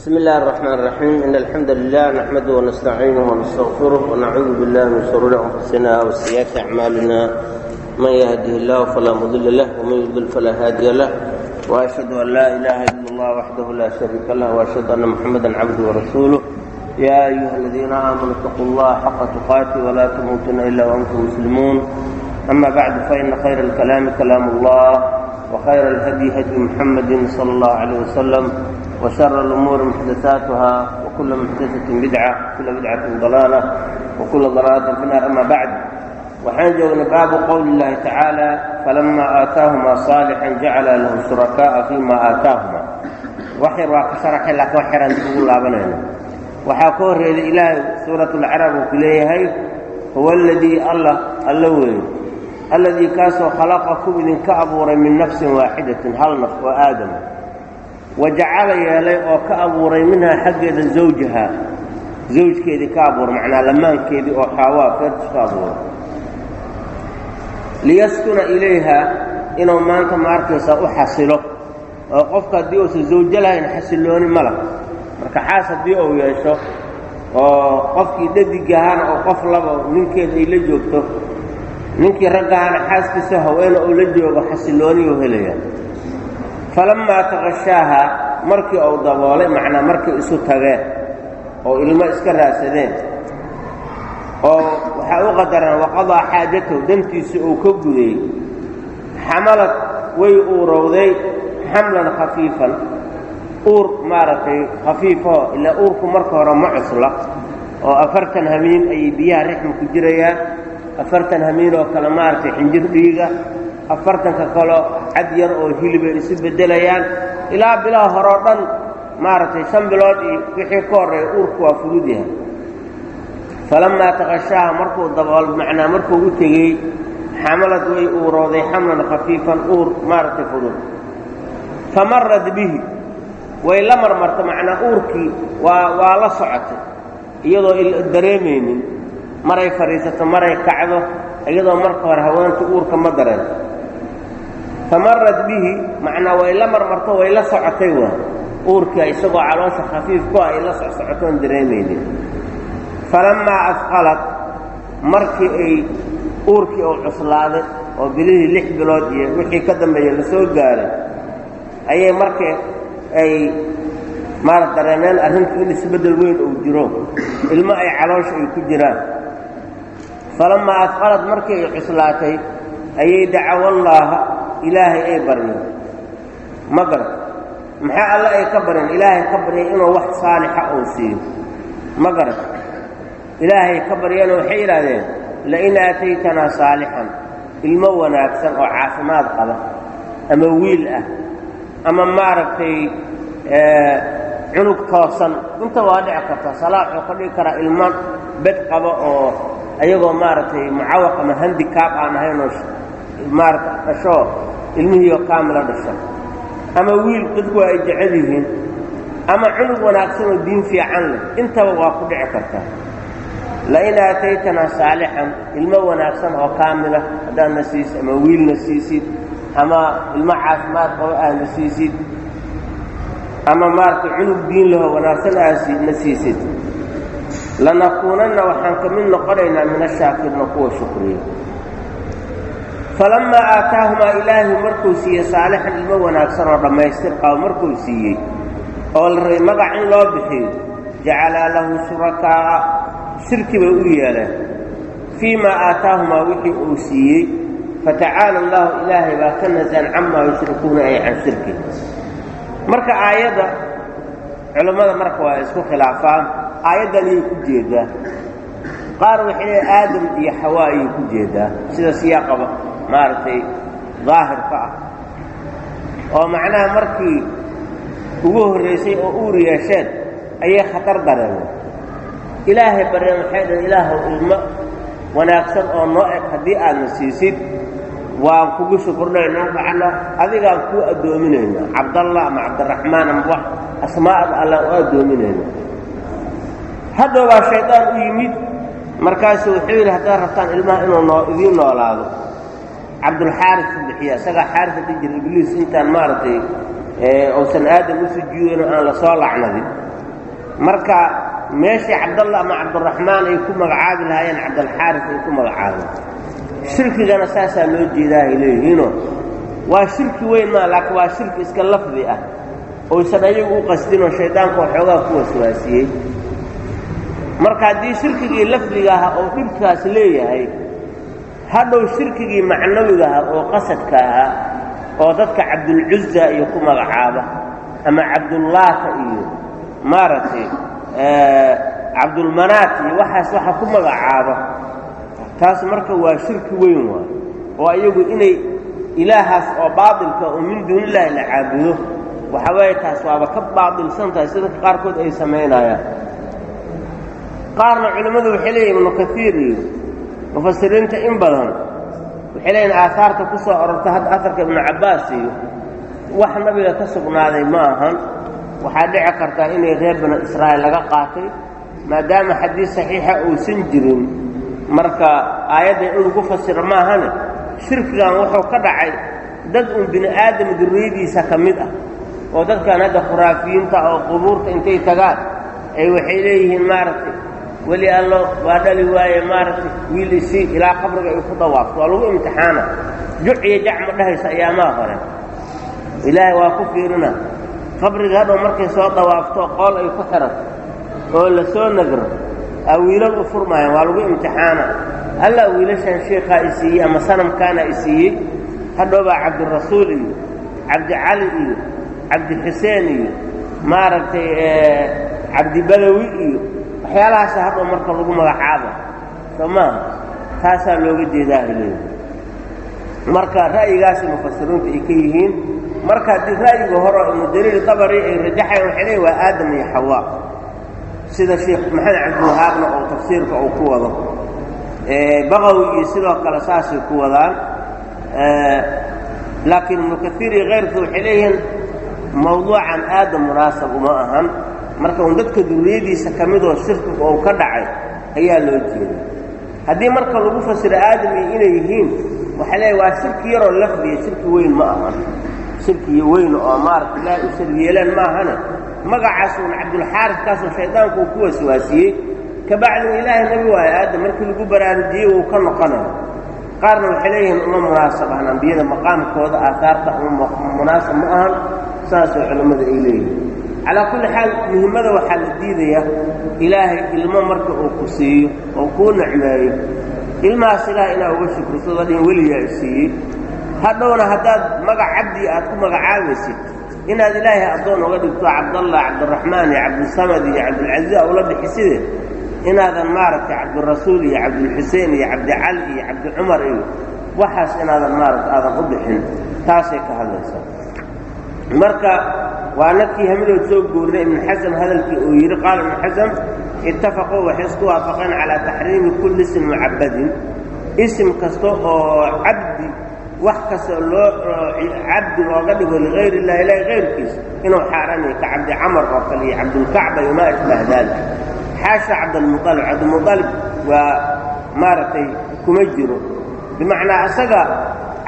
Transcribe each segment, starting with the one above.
بسم الله الرحمن الرحيم إن الحمد لله نحمده ونستعينه ونستغفره ونعوذ بالله من شرور أنفسنا وسيئات أعمالنا من يهده الله فلا مضل له ومن يضلل فلا هادي له وأشهد أن لا إله إلا الله وحده لا شريك له وأشهد أن محمدا عبده ورسوله يا أيها الذين آمنوا اتقوا الله حق تقاته ولا تموتن إلا وأنتم مسلمون أما بعد فإن خير الكلام كلام الله وخير الهدي هدي محمد صلى الله عليه وسلم وشر الأمور محدثاتها وكل محدثة بدعة وكل بدعة ضلالة وكل ضلالة في النار أما بعد waxaan joognay baabu qowli اllahi tacaala falama aataahuma صaalixan jacala lahu shurakaaa fima aataahuma wax yar waa ka sharaxay laakiin wax yaraan dib ugu laabanayna waxaa ka horreeday ilaahay suurat اlcarab uu ku leeyahay huwa aladii alla alla weeye alladii kaasoo khalaqakum idinka abuuray min nafsin waaxidatin hal naf oo aadama wa jacala yeelay oo ka abuuray minhaa xaggeeda zawjaha. Zawjkeedii ka abuuray macnaa lamaankeedii oo xaawaa feertus ka abuuray. Liyaskuna ilayha inuu maanta ma arkaysaa u xasilo. Oo qofka haddii uusan zawjo lahayn xasillooni ma lah marka xaas haddii uu yeesho oo qofkii dhadigahana oo qof laba ninkeeda ay la joogto ninkii raggahana xaaskiisa haweena uu la joogo xasillooniyuu helaya falammaa taqashaaha markii uu daboolay macnaa markay isu tageen oo ilmo iska raadsadeen oo waxaa u qadaraan waqadaa xaajatahu dantiisa uu ka gudayey xamalad way uurowday xamlan khafiifan uur maaragtay khafiifoo ilaa uurku marka hore ma cusla oo afartan hamiin ayay biyaha rixmi ku jirayaan afartan hamiin oo kale maaragtay xinjir dhiiga afartanka kaleo cad yar oo hilibay isu beddelayaan. Ilaa bilaha horeo dhan maaragtay shan bilood iyo wixii ka horreeya uurku waa fudud yahay. Falammaa taqashaaha markuu dabool macnaa markuu u tegey xamalad way uurooday xamlan khafiifan uur maaragtay fudud. Famarad bihi way la marmarta macnaa uurkii waa waa la socotay. Iyadoo dareemaynin maray fadhiisato maray kacdo iyadoo marka hore haweenta uurka ma dareento famarad bihi macnaa way la marmarto way la socotay waa. Uurkia isagoo caloosha khafiif ku ah ay la socsocotoon dareemaynin falammaa afqalad markii ay uurkii uu cuslaaday oo bilihii lix bilood iyo wixii ka dambeeya la soo gaaray ayay markii ay maara dareemeen arrinku in isbeddel weyn uu jiro ilmo ay caloosha ay ku jiraan. Falammaa afqalad markii ay cuslaatay ayay dacawallaaha ilaahay ay baryeen ma garat maxaa alle ay ka baryeen ilaahay ka baryeen inuu wax saalixa uu siiyo. Ma garat ilaahay ka baryeenoo waxay yidhaahdeen lain aataytanaa saalixan ilmo wanaagsan oo caafimaad qaba ama wiil ah ama maaragtay cunug toosan inta waa dhici karta salaax oo ka dhigi karaa ilmo bed qaba oo ayagoo maaragtay mucawaq ama handikaab aan ahaynoo maarata dhashoo ilmihiioo kaamila dhasha ama wiil dadku ay jecel yihiin ama cunug wanaagsan oo diin fiican leh intaba waa ku dhici kartaa lain aataytanaa saalixan ilmo wanaagsan oo kaamila haddaadna siisid ama wiilna siisid ama ilmo caafimaad qabo aadna siisid ama maaragtay cunug diin lahoo wanaagsan aadna siisid. Lanakuunanna waxaan ka mid noqonaynaa min ashaakirna kuwa shukriya falammaa aataahumaa ilaahi markuu siiyey saalixan ilmo wanaagsan oo dhammaystir qabo markuu siiyey oo magac in loo bixiyo jacalaa lahu shurakaa'a shirki bay u yeeleen fii maa aataahumaa wixii uu siiyey fatacaala allaahu ilaahay baa ka nasan camaa yushrikuuna ay can shirki marka aayadda culammada marka waa isku khilaafaan aayaddan ayay ku jeedaa qaar waxay leeay aadam iyo xawaa ayay ku jeedaa sida siyaaqaba maaragtay daahirka ah. Oo macnaha markii ugu horraysay oo uur yeesheen ayay khatar dareemeen ilaahay baryeen waxay dhahen ilaahow ilmo wanaagsan oo noo eg haddii aadna siisid waan kugu shukurnayna macnaa adigaan kuu addoominaynaa. Cabdallah ama cabdiraxmaan ama wax asmaa'ada allaan u addoominayna hadda waa shaydaan u yimid. Markaasuu wuxuu yidhi haddaad rabtaan ilmaha inuu noo noolaado cabdulxaaris bixiya. Isagaa xaaris haddii jira ibliis intaan maaragtay uusan aadam u sujuudin oo aan la soo lacnadin. Marka meeshii cabdalla ama cabdiraxmaan ay ku magacaabi lahaayeen cabdalxaaris ay ku magacaabeen. Shirkigana saasaa loo jeedaa ay leeyihiinoo. Waa shirki weyn maa laakiin waa shirki iska lafdi ah oysan ayagu u qasdinoo shayddaanka waxoogaa ku waswaasiyey. Marka haddii shirkigii lafdiga aha oo dhibkaas leeyahay hadhow shirkigii macnawiga aha oo qasadka ahaa oo dadka cabdulcuza iyo ku magacaaba ama cabdullaata iyo maaragtay cabdulmanaat iyo waxaas waxa ku magacaaba taas marka waa shirki weyn waay oo ayagu inay ilaahaas oo baatilka oo min duunillaahi la caabudo. Waxa weeye taas waaba ka baatilsan tahay si dadka qaarkood ay samaynayaan qaarna culimmadu waxay leeyihiin ibnu kaiir iyo mufasiriinta in badan waxay leeyihiin aahaarta ku soo ororta hadda aharka ibnu cabbaas iyo wax nabiga ka sugnaaday ma ahan. Waxaa dhici kartaa inay reer banu israa'iil laga qaatay maadaama xadiis saxiixa uusan jirin. Marka aayadda in lagu fasiro maahane shirkigan wuxuu ka dhacay dad uun bini aadam durriyadiisa ka mid ah oo dadkan hadda khuraafiyiinta oo qubuurta intay tagaan ay waxay leeyihiin maaragtay weli allo waa dhali waaye maaragtay wiil isii ilaa qabriga ay ku dhawaafto waa lagu imtixaana. Juc iyo jac ma dhahaysa ayaamaa hore ilaahay waa ku fiirina. Qabriga hadhow markay soo dhawaafto qool ay ku xirato oo la soo nagro aa wiilal u furmaayaan. Waa lagu imtixaana. Alla wiilashan sheikhaa i siiyey ama sanamkaana i siiyey hadhowbaa cabdirasuul iyo cabdicali iyo cabdixuseen iyo maaragtay cabdibadawi iyo waxyaalahaasa hadhow marka lagu magacaaba soo maaha taasaa looga jeedaa ileeda marka ra'yigaasay mufasiriintu ay ka yihiin marka haddii ra'yiga hore ibnu daliil dabari ay rajaxayan waxay leeyiin waa aadam iyo xawaa sida sheekh maxamed cabdiwahaabna oo tafsiirka uu ku wado. Baqawi iyo sidoo kale saasay ku wadaan. Laakiin ibnu kaiir iyo kayrka waxay leeyihiin mawduucan aadam munaasab uma ahan marka un dadka durriyadiisa ka midoo shirkiga ou ka dhacay ayaa loo jeeda haddii marka lagu fasiro aadam iyo inay yihiin waxaa leeyahy waa shirki yaroo lafdiya shirki weyn ma ahan. Shirki weyn oo maarata ilaahay u sharyeelaan ma ahane magacaas uun cabdulxaariskaasoo shaydaanku uu ku waswaasiyey kabacdina ilaahay nabi waayo aadam markii lagu baraarujiyey wuu ka noqonayo qaarna waxay leeyihiin uma munaasab ahan ambiyada maqaamkooda aahaarta uma munaasab ma ahan saasoo culimmada ay leeyihiin calaa kulli xaal muhimmada waxaa la diidayaa ilaahay ilmo marka uu ku siiyo oo kuu nicmeeyo ilmahaas ilaah inaa uga shukrisadoo dhin weligaa siiyey hadhowna haddaad magac cabdi aad ku magacaabaysid inaad ilaahay addoon uga dhigto cabdallah cabdiraxmaan iyo cabdisamad iyo cabdilcaziiz a ula bixiside inaadan maaragtay cabdirasuul iyo cabdilxuseen iyo cabdicali iyo cabdicumar iyo waxaas inaadan maaragta aadan u bixin taasay ka hadlaysaa. Marka waa nakii hamidood soo guurinay ibnu xasam hadalkii uu yidhi qaala ibnu xasam ittafaquu waxay isku waafaqeen calaa taxriimi kulli ism mucabadin isim kasta oo cabdi wax kastoo loo cabdi looga dhigo ligayr illahi ilahi kayrkiis inuu xaaraanyahy ka cabdi camar oo kale iyo cabdulkacba iyo maa ashbaha daalik. Xaasha cabdalmualib cabdilmualib waa maaragtay kuma jiro. Bimacnaa isaga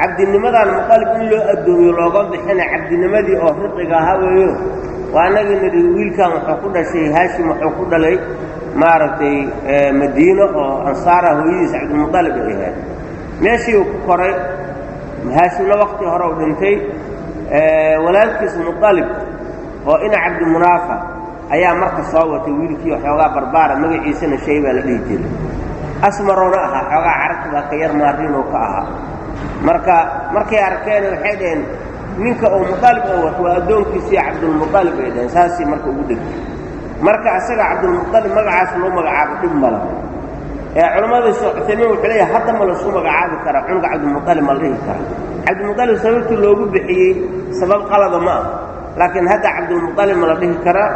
cabdinimadan muqalib in loo addoomiyo looga bixina cabdinimadii oo riqiga ahaa weeyo. Waa annagii nidhi wiilkan wuxuu ku dhashay haashim wuxuu ku dhalay maaragtay madiino oo ansaara hooyadiis cabdilmualib ay ahayd. Meeshii uu ku koray haashimna waktii hore u dhintay walaalkiis mualib oo ina cabdimunaafa ayaa marka soo watay wiilkii xoogaa barbaara magaciisana shay baa la dhihi jiray. Asmaroona ahaa xoogaa carabtibaa ka yar maariinoo ka ahaa marka markay arkeen waxay dhaheen ninka uu mualib oo wato waa addoonkiisii cabdulmualib ay dhaheen. Saasii marka ugu dhegtay marka isaga cabdulmualib magacaas loo magacaabo dhib mala ee culammada sheekh cuthaymiin wuxuu leeyahay hadda ma lasu magacaabi karaa cunuga cabdilmualib ma la dhihi karaa cabdilmualib sababtii loogu bixiyey sabab qalada ma ah laakiin hadda cabdilmualib ma la dhihi karaa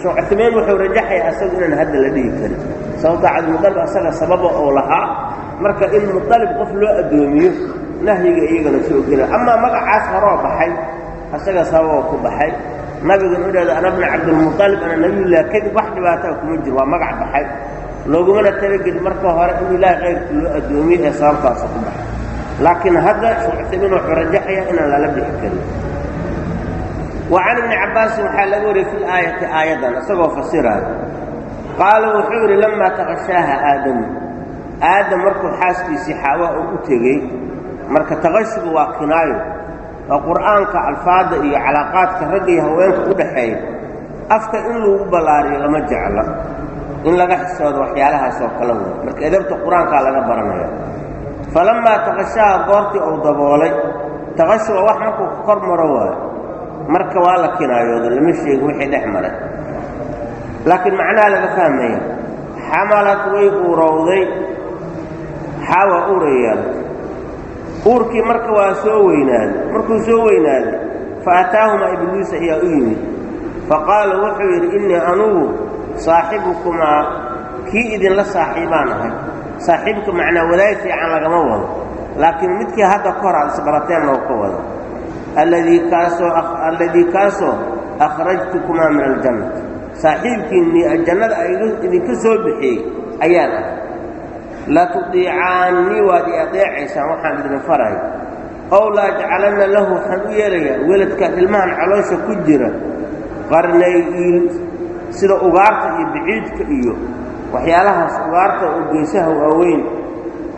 sheekh cuthaymiin wuxuu rajaxaya asagu inaan hadda la dhihi karin. Sababtaa cabdilmualib asaga sababa oo lahaa marka in mualib qof loo addoomiyo nahyiga iyagana soo gela. Amaa magacaas horoo baxay asaga sababoo ku baxay. Nabigan u dhahdo ana bna cabdilmualib ana nabiyullah kadib wax dhibaataa kuma jiro waa magac baxay. Loogumana talagelin marka hore in ilaahay kayrkii loo addoomiyo ee sababtaasa ku baxay. Laakiin hadda cuthaymiin wuxuu rajaxayaa inaan lala bixi karin. Wa can ibni cabbaasin waxaa laga wariyey fi laayati aayaddan isagoo fasiraayo. Qaala wuxuu yidhi lamaa taqashaaha aadamu aadam markuu xaaskiisii xaawaa uu u tegey marka taqashugu waa kinaayo. Oo qur'aanka alfaadda iyo calaaqaadka ragga iyo haweenka u dhaxeeya afka in lagu ballaariyo lama jecla in laga xisoodo waxyaalahaas oo kale wey marka edabta qur'aankaa laga baranaya falammaa taqashaaha goortii uu daboolay taqashuga wax markuu ka kor maro waayo. Marka waa la kinaayooda lama sheegin wixii dhex maray. Laakiin macnaha laga fahmaya xamalad way uurowday xaawa uura yeelatay uurkii marka waa soo weynaaday markuu soo weynaaday fa ataahumaa ibliis ayaa u yimid. Fa qaala wuxuu yidhi innii anugu saaxibukumaa kii idinla saaxiibaan ahay. Saaxiibka macnaa wadaay fiican lagama wado laakiin midkii hadda ka hor aad isbarateen loo ka wado. Alladii kaasoo akhrajtukumaa min aljannati saaxiibkiinnii jannada idinka soo bixiyey ayaan ah latudiicaannii waad i adeecaysaan waxaan idin faraya ow la ajcalanna lahu waxaan u yeelayaa weladkan ilmahan caloosha ku jira qarnay iil sida ugaarta iyo biciidka iyo waxyaalahaas ugaarta oo geesaha waaweyn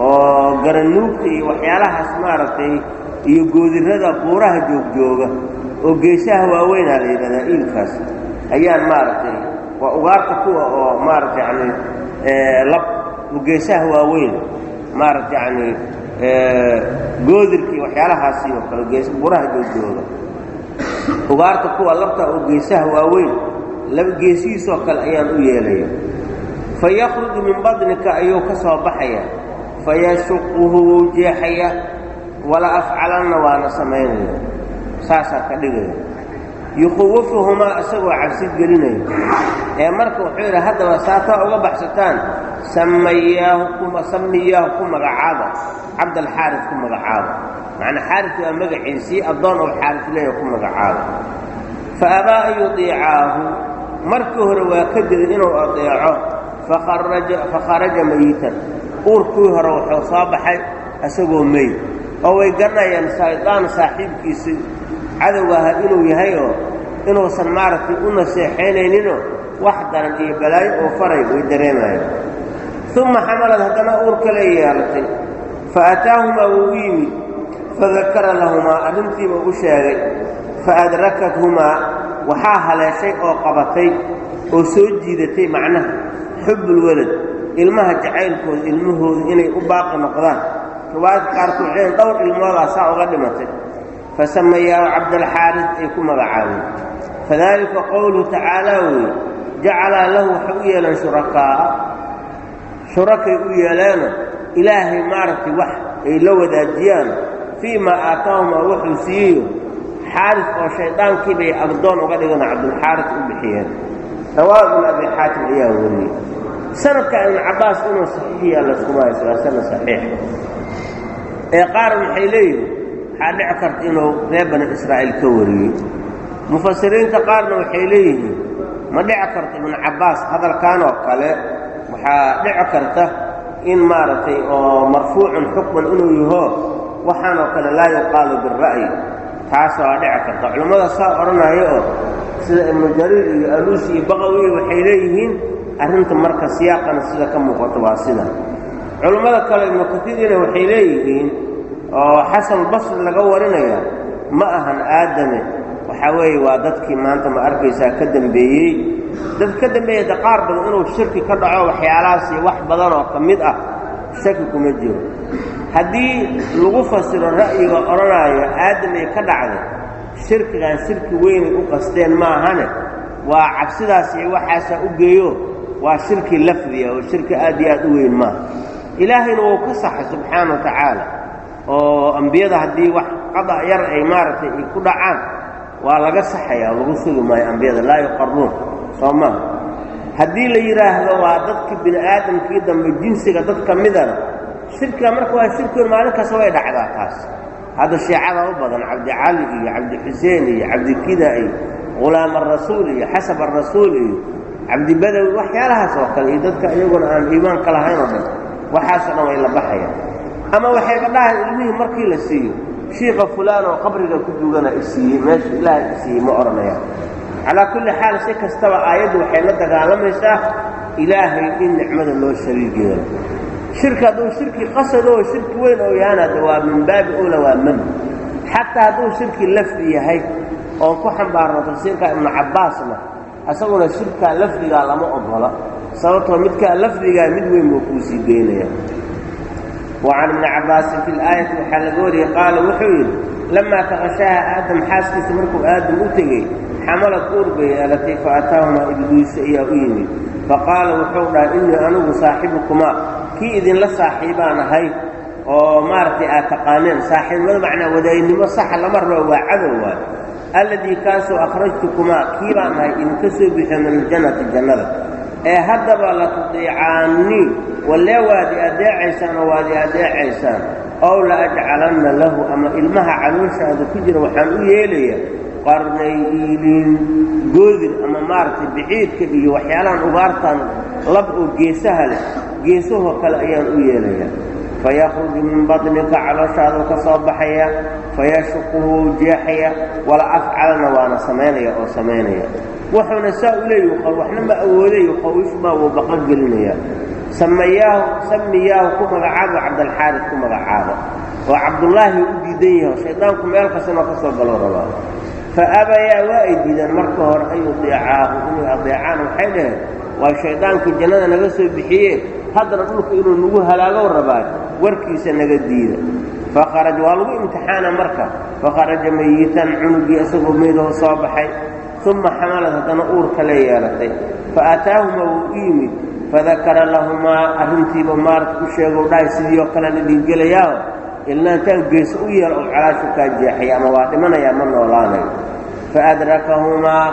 oo garanuugta iyo waxyaalahaas maaragtay iyo goodirrada buuraha joogjooga oo geesaha waaweynaa la yidhahdaa iilkaas ayaan maaragtay waa ugaarta kuwa oo maaragtay yacni lab geesaha waaweyn maaragta yacni goodirka iyo waxyaalahaasi oo kale gees buraha joogjooga ugaarta kuwa labta oo geesaha waaweyn laba geesihiisoo kale ayaan u yeelaya fa yakhruju min badnika ayuu ka soo baxaya fa yashuquhu wuu jeexaya wala afcalanna waana samaynaya saasaa ka dhigaya yukhawifuhumaa isagoo cabsi gelinaya ee marka wuxuu yidhi haddaba saataa uga baxsataan. Samiyaahu ku magacaaba. Cabdalxaaris ku magacaaba. Macnaa xaaris waa magaciisii addoon oo xaaris leeya ku magacaaba. Fa abaa an yudiicaahu. Markii hore waa ka diday inuu adeeco fa kharaja mayitan. Uurkii hore wuxuu soo baxay isagoo meyd oo way garanayaan shaydaan saaxiibkiisi cadowga aha inuu yahay oo inuusan maaragtay u naseexaynayninoo wax daran iyo balaayo oo faray way dareemayaan uma xamalad haddana uur kale yeelatay. Fa ataahumaa wuu u yimid. Fadakara lahumaa arrintiiba u sheegay. Fa adrakathumaa waxaa haleeshay oo qabatay oo soo jiidatay macnaha xubbulwelad ilmaha jacaylkooda ilmahooda inay u baaqi noqdaan. Riwaayadka qaarkood waxayn dhowr ilmoodaa saa uga dhimatay fasamayaahu cabdalxaaris ay ku magacaabeen fadaalika qowluhu tacaalaa weeye jacalaa lahu waxay u yeeleen shurakaa'a shurakay u yeeleeno ilaahay maaragtay wax ay la wadaajiyaan fii maa aataahumaa wuxuu siiyeyo xaaris oo shaydaankii bay agdoon uga dhigano cabdulxaaris u bixiyeen rawaa ibnu abi xaatim ayaa wariyey sanadka ibnu cabbaas inuu saxiixiyaa layskuma hayso waa sanad saxiix ee qaar waxay leeyihiin waxaa dhici karta inuu reer bani israa'iil ka wariyey. Mufasiriinta qaarna waxay leeyihiin ma dhici karto ibnu cabbaas hadalkan oo kale? Waxaa dhici karta in maaragtay oo marfuucun xukman inuu yaho waxaanoo kale laa yuqaalu bira'yi taas waa dhici karta. Culimmada saa odhanaya oo sida ibnu jariir iyo aluusi iyo baqawi waxay leeyihiin arrinta marka siyaaqana sida ka muuqato waa sida. Culimmada kale ibnu katiirina waxay leeyihiin oo xasan basri laga warinaya ma ahan aadame. Waxaa weeye waa dadkii maanta ma arkaysaa ka dembeeyey dad ka dambeeya de qaar badan inuu shirki ka dhaco waxyaalahaas iyo wax badan oo ka mid ah shaki kuma jiro. Haddii lagu fasiro ra'yiga odhanaayo aadamay ka dhacday shirkigan shirki weynay u qasteen maahane waa cabsidaas iyo waxaasaa u geeyo? Waa shirki lafdiya oo shirki aad iyo aad u weyn maaha ilaahayna wuu ka saxay subxaana wa tacaala oo ambiyada haddii wax qada yar ay maaragtay ay ku dhacaan waa laga saxayaa lagu sugi maayo ambiyada laa yuqaruun soo maha haddii la yidhaahdo waa dadka bini aadamkii dambe jinsiga dad ka midana shirkiga marka waa shirkigoon maalin kasta way dhacdaa taas. Hadda shiicada u badan cabdicali iyo cabdixuseen iyo cabdikida iyo ghulaam arasuul iyo xasab arasuul iyo cabdibadawi waxyaalahaas oo kale iyo dadka iyaguna aan iimaan ka lahayn oo dhan waxaasoo dhan way la baxayaan ama waxayba dhahayn ilmihii markii la siiyo shiika fulaan oo qabriga ku dugana isiiyey meesha ilaahay isiiyey ma odhanayaan calaa kulli xaal si kastaba aayaddu waxay la dagaalamaysaa ilaahay in nicmada loo shariig shirki hadduu shirki qasadoo shirki weyn oo yahana de waa min baabi owla waa man. Xataa hadduu shirki lafdi yahay oon ku xambaarno tafsiirka ibnu cabbaasna asaguna shirkaa lafdigaa lama ogola sababtoo midkaa lafdigaa mid weyn buu kuu sii geynaya wa can ibni cabbaasin fi laayati waxaa laga wariyey qaala wuxuu yidhi lamaa taqashaaha aadam xaaskiisa markuu aadam u tegey xamalad uur bay yeelatay fa ataahumaa ibliisa ayaa u yimid. Faqaala wuxuu dhahay innii anigu saaxibukumaa kii idinla saaxiibaan ahay oo maaragtay aad taqaaneen saaxiibnimada macnaa wadaaynimo saxa lama rabo waa cadow waay. Alladii kaasoo akhrajtukumaa kii baan ahay idinka soo bixiyo min aljannati jannada ee haddaba la tudiicaanii wallee waad i adeecaysaan oo waad i adeecaysaan ow la ajcalanna lahu ama ilmaha calooshaada ku jira waxaan u yeelayaa qarnay iiliin goodir ama maaragtay biciidka iyo waxyaalahan ugaartan lab oo geesaha leh geesahoo kale ayaan u yeelayaa. Fayakhruju min badnika calooshaaduu ka soo baxaya fayashuquhu jeexaya wala afcalna waana samaynaya oo samaynaya wuxuuna saa u qol waxna ma awoodayo qawiifmaa wuu baqa gelinaya. Samayaahu samiyaahu ku magacaabo cabdalxaaris ku magacaabo. Oo cabdullaahi u diidan yaho shaydaanku meel kastana ka soo galo rabaa. Fa abayaa waa ay diideen marka hore an yudiicaahu inay adeecaan waxay dhaheen waa shaydaankii jannada naga soo bixiye haddana dhulka inuu nagu halaagow rabaa warkiisa naga diida. Fakharaj waa lagu imtixaana marka. Fakharaja mayitan cunugii isagoo meydoo soo baxay uma xamalad haddana uurka la yeelatay fa aataahuma wuu u yimid fadakara lahumaa arrintiiba maarata u sheegow dhahay sidii oo kalean idin gelayaa ilnaantaan geesa u yeel oo calaashu kaa jeexaya ama waa dhimanayaa ma noolaanayo fa adrakahumaa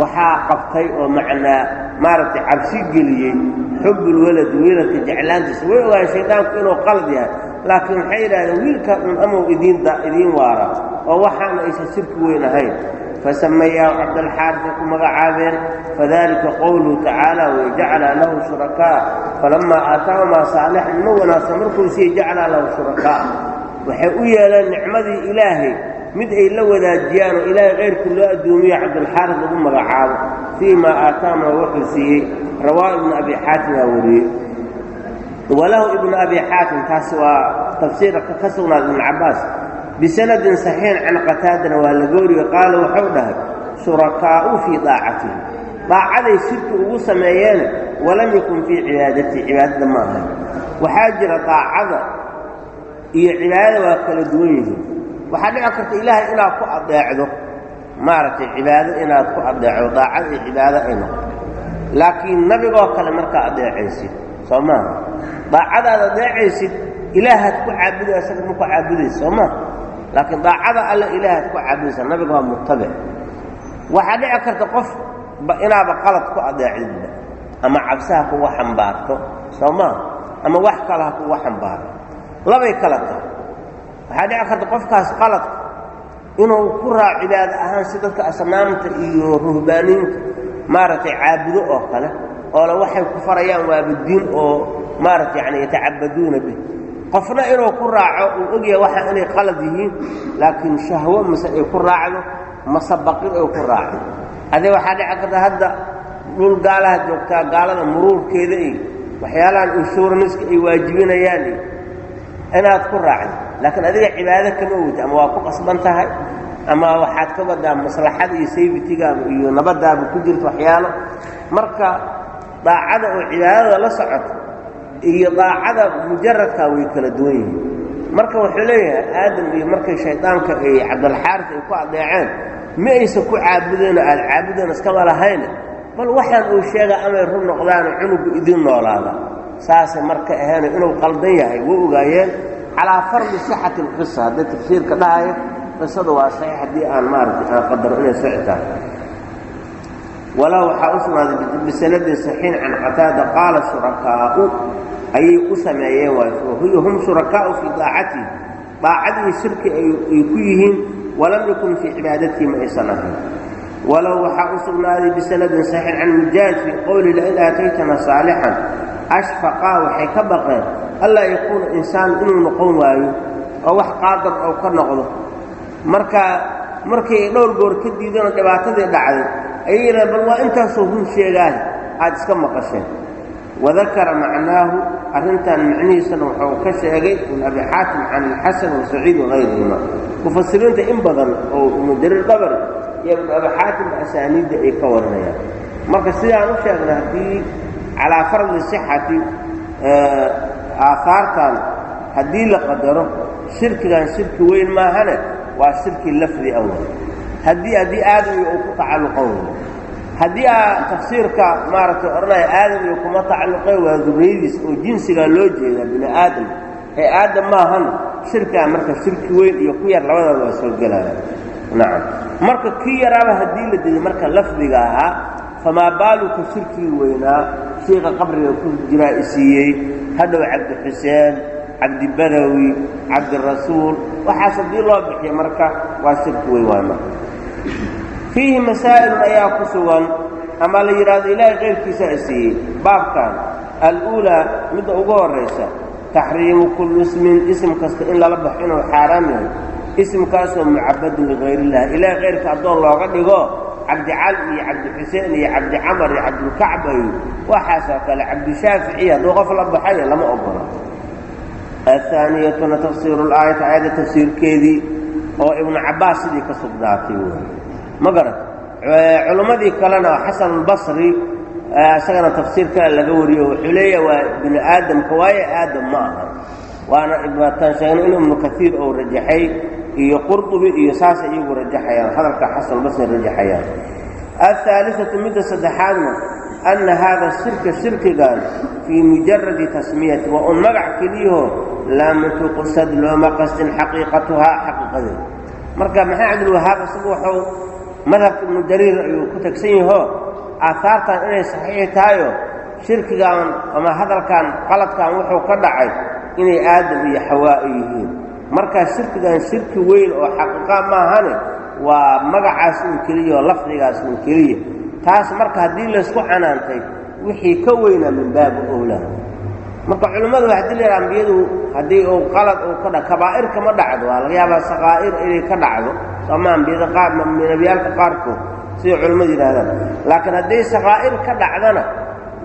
waxaa qabtay oo macnaa maaragtay cabsi geliyey xubbulwalad wiilalka jeclaantiisa way ogaan shaydaanku inuu qalad yahay laakiin waxay yidhahdeen wiilkaa un amow idiinda idiin waara oo waxaana aysan shirki weyn ahayn fasamayaahu cabdalxaarisay ku magacaabeen fadalika qowluhu tacaala wajacala lahu shurakaa falamaa aataahumaa saalixan ma wanaagsan markuu sii jacala lahu shurakaa waxay u yeeleen nicmadii ilaahay mid ay la wadaajiyaan oo ilaahay keyrkii loo addoomiyo cabdulxaaris lagu magacaabo fii maa aataahuma wuxuu siiyey rawaa ibnu abi xaatim aa wariyey walahu ibnu abi xaatim taasi waa tafsiirka ka sugnaada ibnu cabbaas bisanadin saxiixin can qataadana waa laga wariyey qaala wuxuu dhahay shurakaa'u fii daacatihi daacaday shirki ugu sameeyeen walam yakun fii cibaadatii cibaadada ma ahan waxaa jira daacada iyo cibaadada waa kala duwan yihiin waxaa dhici karta ilaahay inaad ku adeecdo maaragtay cibaado inaad ku adeecdo daacad iyo cibaado ay noqoto laakiin nabigoo kale markaa adeecaysid soo maaha daacadaad adeecaysid ilaahaad ku caabuday isaga ma ku caabudaysa soo maaha laakiin daacada alle ilaahaad ku caabudaysa nabiga waa mutabic waxaa dhici karta qof inaaba qalad ku adeecidba ama cabsaha kuga xambaarto soo maaha ama wax kale ha kuga xambaarto labay kala tahay. Waxaa dhici karta qofkaas qaladka inuu ku raac cibaado ahaan si dadka asnaamta iyo ruhbaaniinta maaragtay caabudo oo kale oole waxay ku farayaan waaba diin oo maaragtay yani yatacabaduuna bih qofna inuu ku raaco uu ogyahay waxa inay qalad yihiin laakiin shahwo mase ay ku raacdo mase baqin ay ku raacdo. Adee waxaa dhici karta hadda dhul gaalaha joogtaa gaalada muruurkeeda iyo waxyaalahan inshuraniska ay waajibinayaan inaad ku raacdo. Laakiin adiga cibaado kama weyta ama waa ku qasban tahay ama waxaad ka wadaa maslaxada iyo sayfitigaaba iyo nabadaaba ku jirta waxyaalo. Marka daacada oo cibaadada la socoto iyo daacada mujaradkaa way kala duwan yihiin. Marka wuxuu leeyahay aadam iyo markay shaydaanka ay cabdalxaaris ay ku adeeceen ma aysan ku caabudeenoo aad caabudeen iskama lahayne bal waxaan uu sheega amay run noqdaano cunugu idin noolaada. Saasay marka ahayn inuu qaldan yahay way ogaayeen calaa fardi sixati alqisa hadday tafsiirka dhahayo qisadu waa saxiix haddii aan maaragtay aan qadaro inay tahay walaa waxaa u sugnaaday bisanadin saxiix can qataada qaala shurakaa'u ayay u sameeyeen waay hum shurakaa'u fii daacatihi. Daacadii shirki ay ku yihiin walam yakun fii cibaadatii ma aysan ahayn. Walow waxaa u sugnaaday bisanadin saxiix can mujaahid fii qowli lain aataytana saalixan. Ashfaqaa waxay ka baqeen allaa yakuuna insaan inuu noqon waayo oo wax qaadar oo ka noqdo. Marka markay dhowr goor ka diideenoo dhibaatadii dhacday ayay yidhahdeen bal waa intaasoo run sheegaah aad iska maqasheen. Wadakara macnaahu arrintan macnihiisana wuxuu ka sheegay ibn abi xaatim can ilxasan wasaciid wagayrihima mufasiriinta in badan oo ibnujarir dabari iyo ibnu abi xaatim asaaniidda ay ka warinayaan. Marka sidaan u sheegnay haddii calaa fardi sixati aahaartan haddii la qadaro shirkigan shirki weyn maahane waa shirki lafdi awal haddii haddii aadamiga uu ku tacalluqan wey haddii aa tafsiirka maaragtay odhanaya aadamiga kuma tacalluqay waa durriyadiis oo jinsigaa loo jeedaa bini aadam. Ee aadam maahana shirkigaa marka shirki weyn iyo ku yar labadaba waa soo gelaya nacam. Marka kii yaraaba haddii la diday marka lafdiga ahaa famaa baaluka shirkii weynaa? Shiika qabriga ku jiraa isiiyey hadhow cabdixuseen cabdibadawi cabdirasuul waxaas haddii loo bixiyo marka waa shirki weyn waay marka fiihi masaa'ilun ayaa ku sugan. Ama la yidhaahdo ilaahay qayrkiisaa isiiyey baabkan al-uulaa midda ugu horraysa taxriimu kulli ismin isim kasta in lala baxo inuu xaaraam yahay. Isimkaasoo mucabadun ligayr illah ilahay kayrka addoon looga dhigo cabdicali iyo cabdixuseen iyo cabdicamar iyo cabdulkacba iyo waxaasoo kale cabdishaaficiya hadduu qof la baxayo lama ogola. Ahaaniyatuna tafsiiru laayati aayadda tafsiirkeedii oo ibnu cabbaas sidii ka sugnaatay wey ma garat culimmadii kalena xasan albasri isagana tafsiir laga wariyo wuxuu leeyahay waa bini aadamka waayo aadam ma aha. Waana ibatan sheegna in ibnu kaiir ou rajaxay iyo qurdubi iyo saas iyagu rajaxayaan hadalka xasanulbasri rajaxayaan. Ahaalisatu midda saddexaadna anna haada shirka shirkigan fii mujaradi tasmiyati waa un magac keliyaho lam tuqsad looma qastin xaqiiqatuhaa xaqiiqadeeda marka maxaa cabdilwahaab isagu wuxuu madhabka ibnu jariir ayuu ku tegsan yaho aahaartan inay saxiixi tahayo shirkigan ama hadalkan qaladkan wuxuu ka dhacay inay aadam iyo xawaa yihiin. Markaa shirkigan shirki weyn oo xaqiiqa maahane waa magacaas un keliya oo lafdigaas un keliya. Taas marka haddii laysku canaantay wixii ka weynaa min baabi owlaa marka culimmadu haddii la ambiyadu haddii uu qalad uu ka dha kabaa'ir kama dhacdo waa laga yaabaa sakaa'ir inay ka dhacdo. Sooma ambiyada qaar nebiyaalka qaarkood siday culimmadu yidhahdaan laakiin hadday sakaa'ir ka dhacdana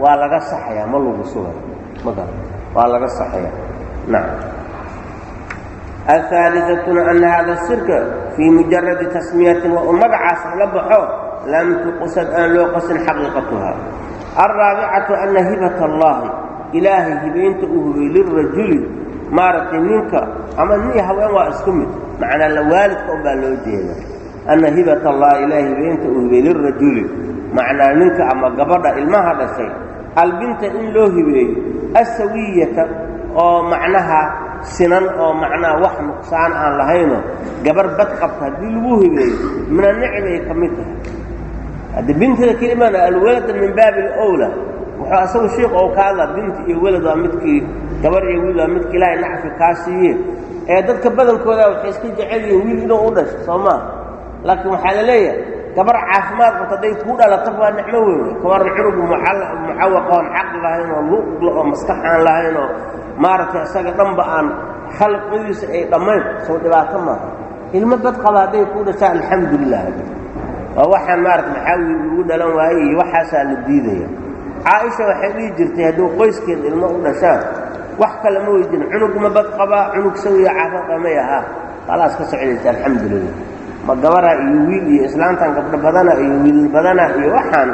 waa laga saxayaa ma lagu sugay. Ma gara waa laga saxayaa nacam ahaaliatuna ana hada shirka fii mujaradi tasmiyatin magacaas la baxo lam tuqsad aan loo qasin xaqiiqatuha alraabicatu ana hibat allahi ilaahay hibaynta uu hubay lirajuli maaragtay ninka ama nin haween waa isku mid. Macnaa la waalidka un baa loo jeeda. Anna hibat allahi ilaahay hibaynta uu hubay lirajuli. Macnaa ninka ama gabadha ilmaha dhashay. Albinta in loo hibeeyo asawiyata oo macnaha sinan oo macnaha wax nuqsaan aan lahaynoo gabar bad qabta haddii lagu hibeeyo mina nicmay ka mid tahay. Haddi bintada kelimana alwalada min baabi alowla wuxuu asagu shiik oo ka hadla binti iyo welad waa midkii gabar iyo wiil waa midkii ilaahay nacfi kaa siiye ee dadka badankooda waxay iska jecel yihiin wiil inuu u dhasho soo maa laakiin waxaa la leeyahay gabar caafimaad qabta hadday kuu dhalata waa nicmo weyn. Kabaran cunugu mucawaqa oon lahayn oo luqla oo maskax aan lahayn oo maaragtay isaga dhanba aan khalqidiisa ay dhammayn. Soo dhibaato maaha ilmo dad qaba hadday kuu dhashaa alxamdulilah waa waxaan maarata maxaa ugu dhalan waayey iyo waxaasaa la diidaya caaisha waxay dhihi jirtay hadduu qoyskeed ilmo u dhashaan wax kale ma weydin cunugma bad qabaa cunug sawiya caafimaad qamay ahaa. Khalaas ka socdaysa alxamdulilah ma gabara iyo wiil iyo islaantan gabdho badana iyo wiil badana iyo waxaan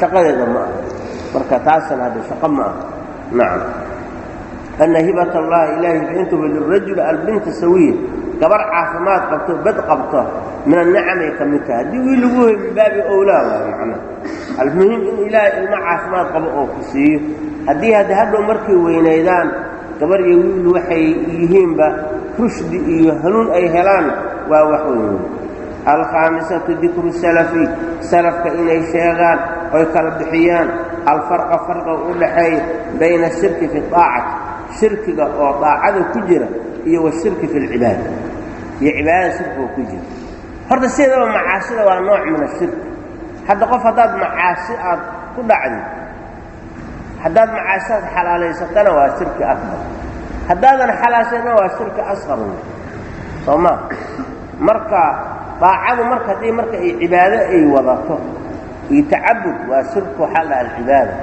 shaqadeeda ma aha. Marka taasna hadda shaqo ma aha. Nacam ana hibat allahi ilahi hibayntuba lirajuli albinta sawiya gabar caafimaad qabto bad qabto min annacamay ka mid tahay. Haddii wiil lagu hoy min baabi owlaa waay macnaha almuhim in ilaahay ilmo caafimaad qabo oo ku siiyo. Haddii hadda hadhow markay weynaydaan gabar iyo wiil waxay yihiinba rushdi iyo hanuun ay helaan waa wax weyn. Alkhaamisatu dikru salafi salafka inay sheegaan oy kala bixiyaan. Alfarqa farqa u dhaxeeya bayna ashirki fi aacati shirkiga oo daacada ku jira iyo washirki fi lcibaada iyo cibaadada shirkiga ku jira. Horta sideedaba macaasida waa nooc min ashirki. Hadda qof haddaad macaasi aad ku dhacdi haddaad macaasiaad xalaalaysatana waa shirki akbar. Haddaadan xalaashayna waa shirki asqar soo maa marka daacadu marka haddii marka ay cibaado ay wadato iyo tacabud waa sirku waxaa la alcibaada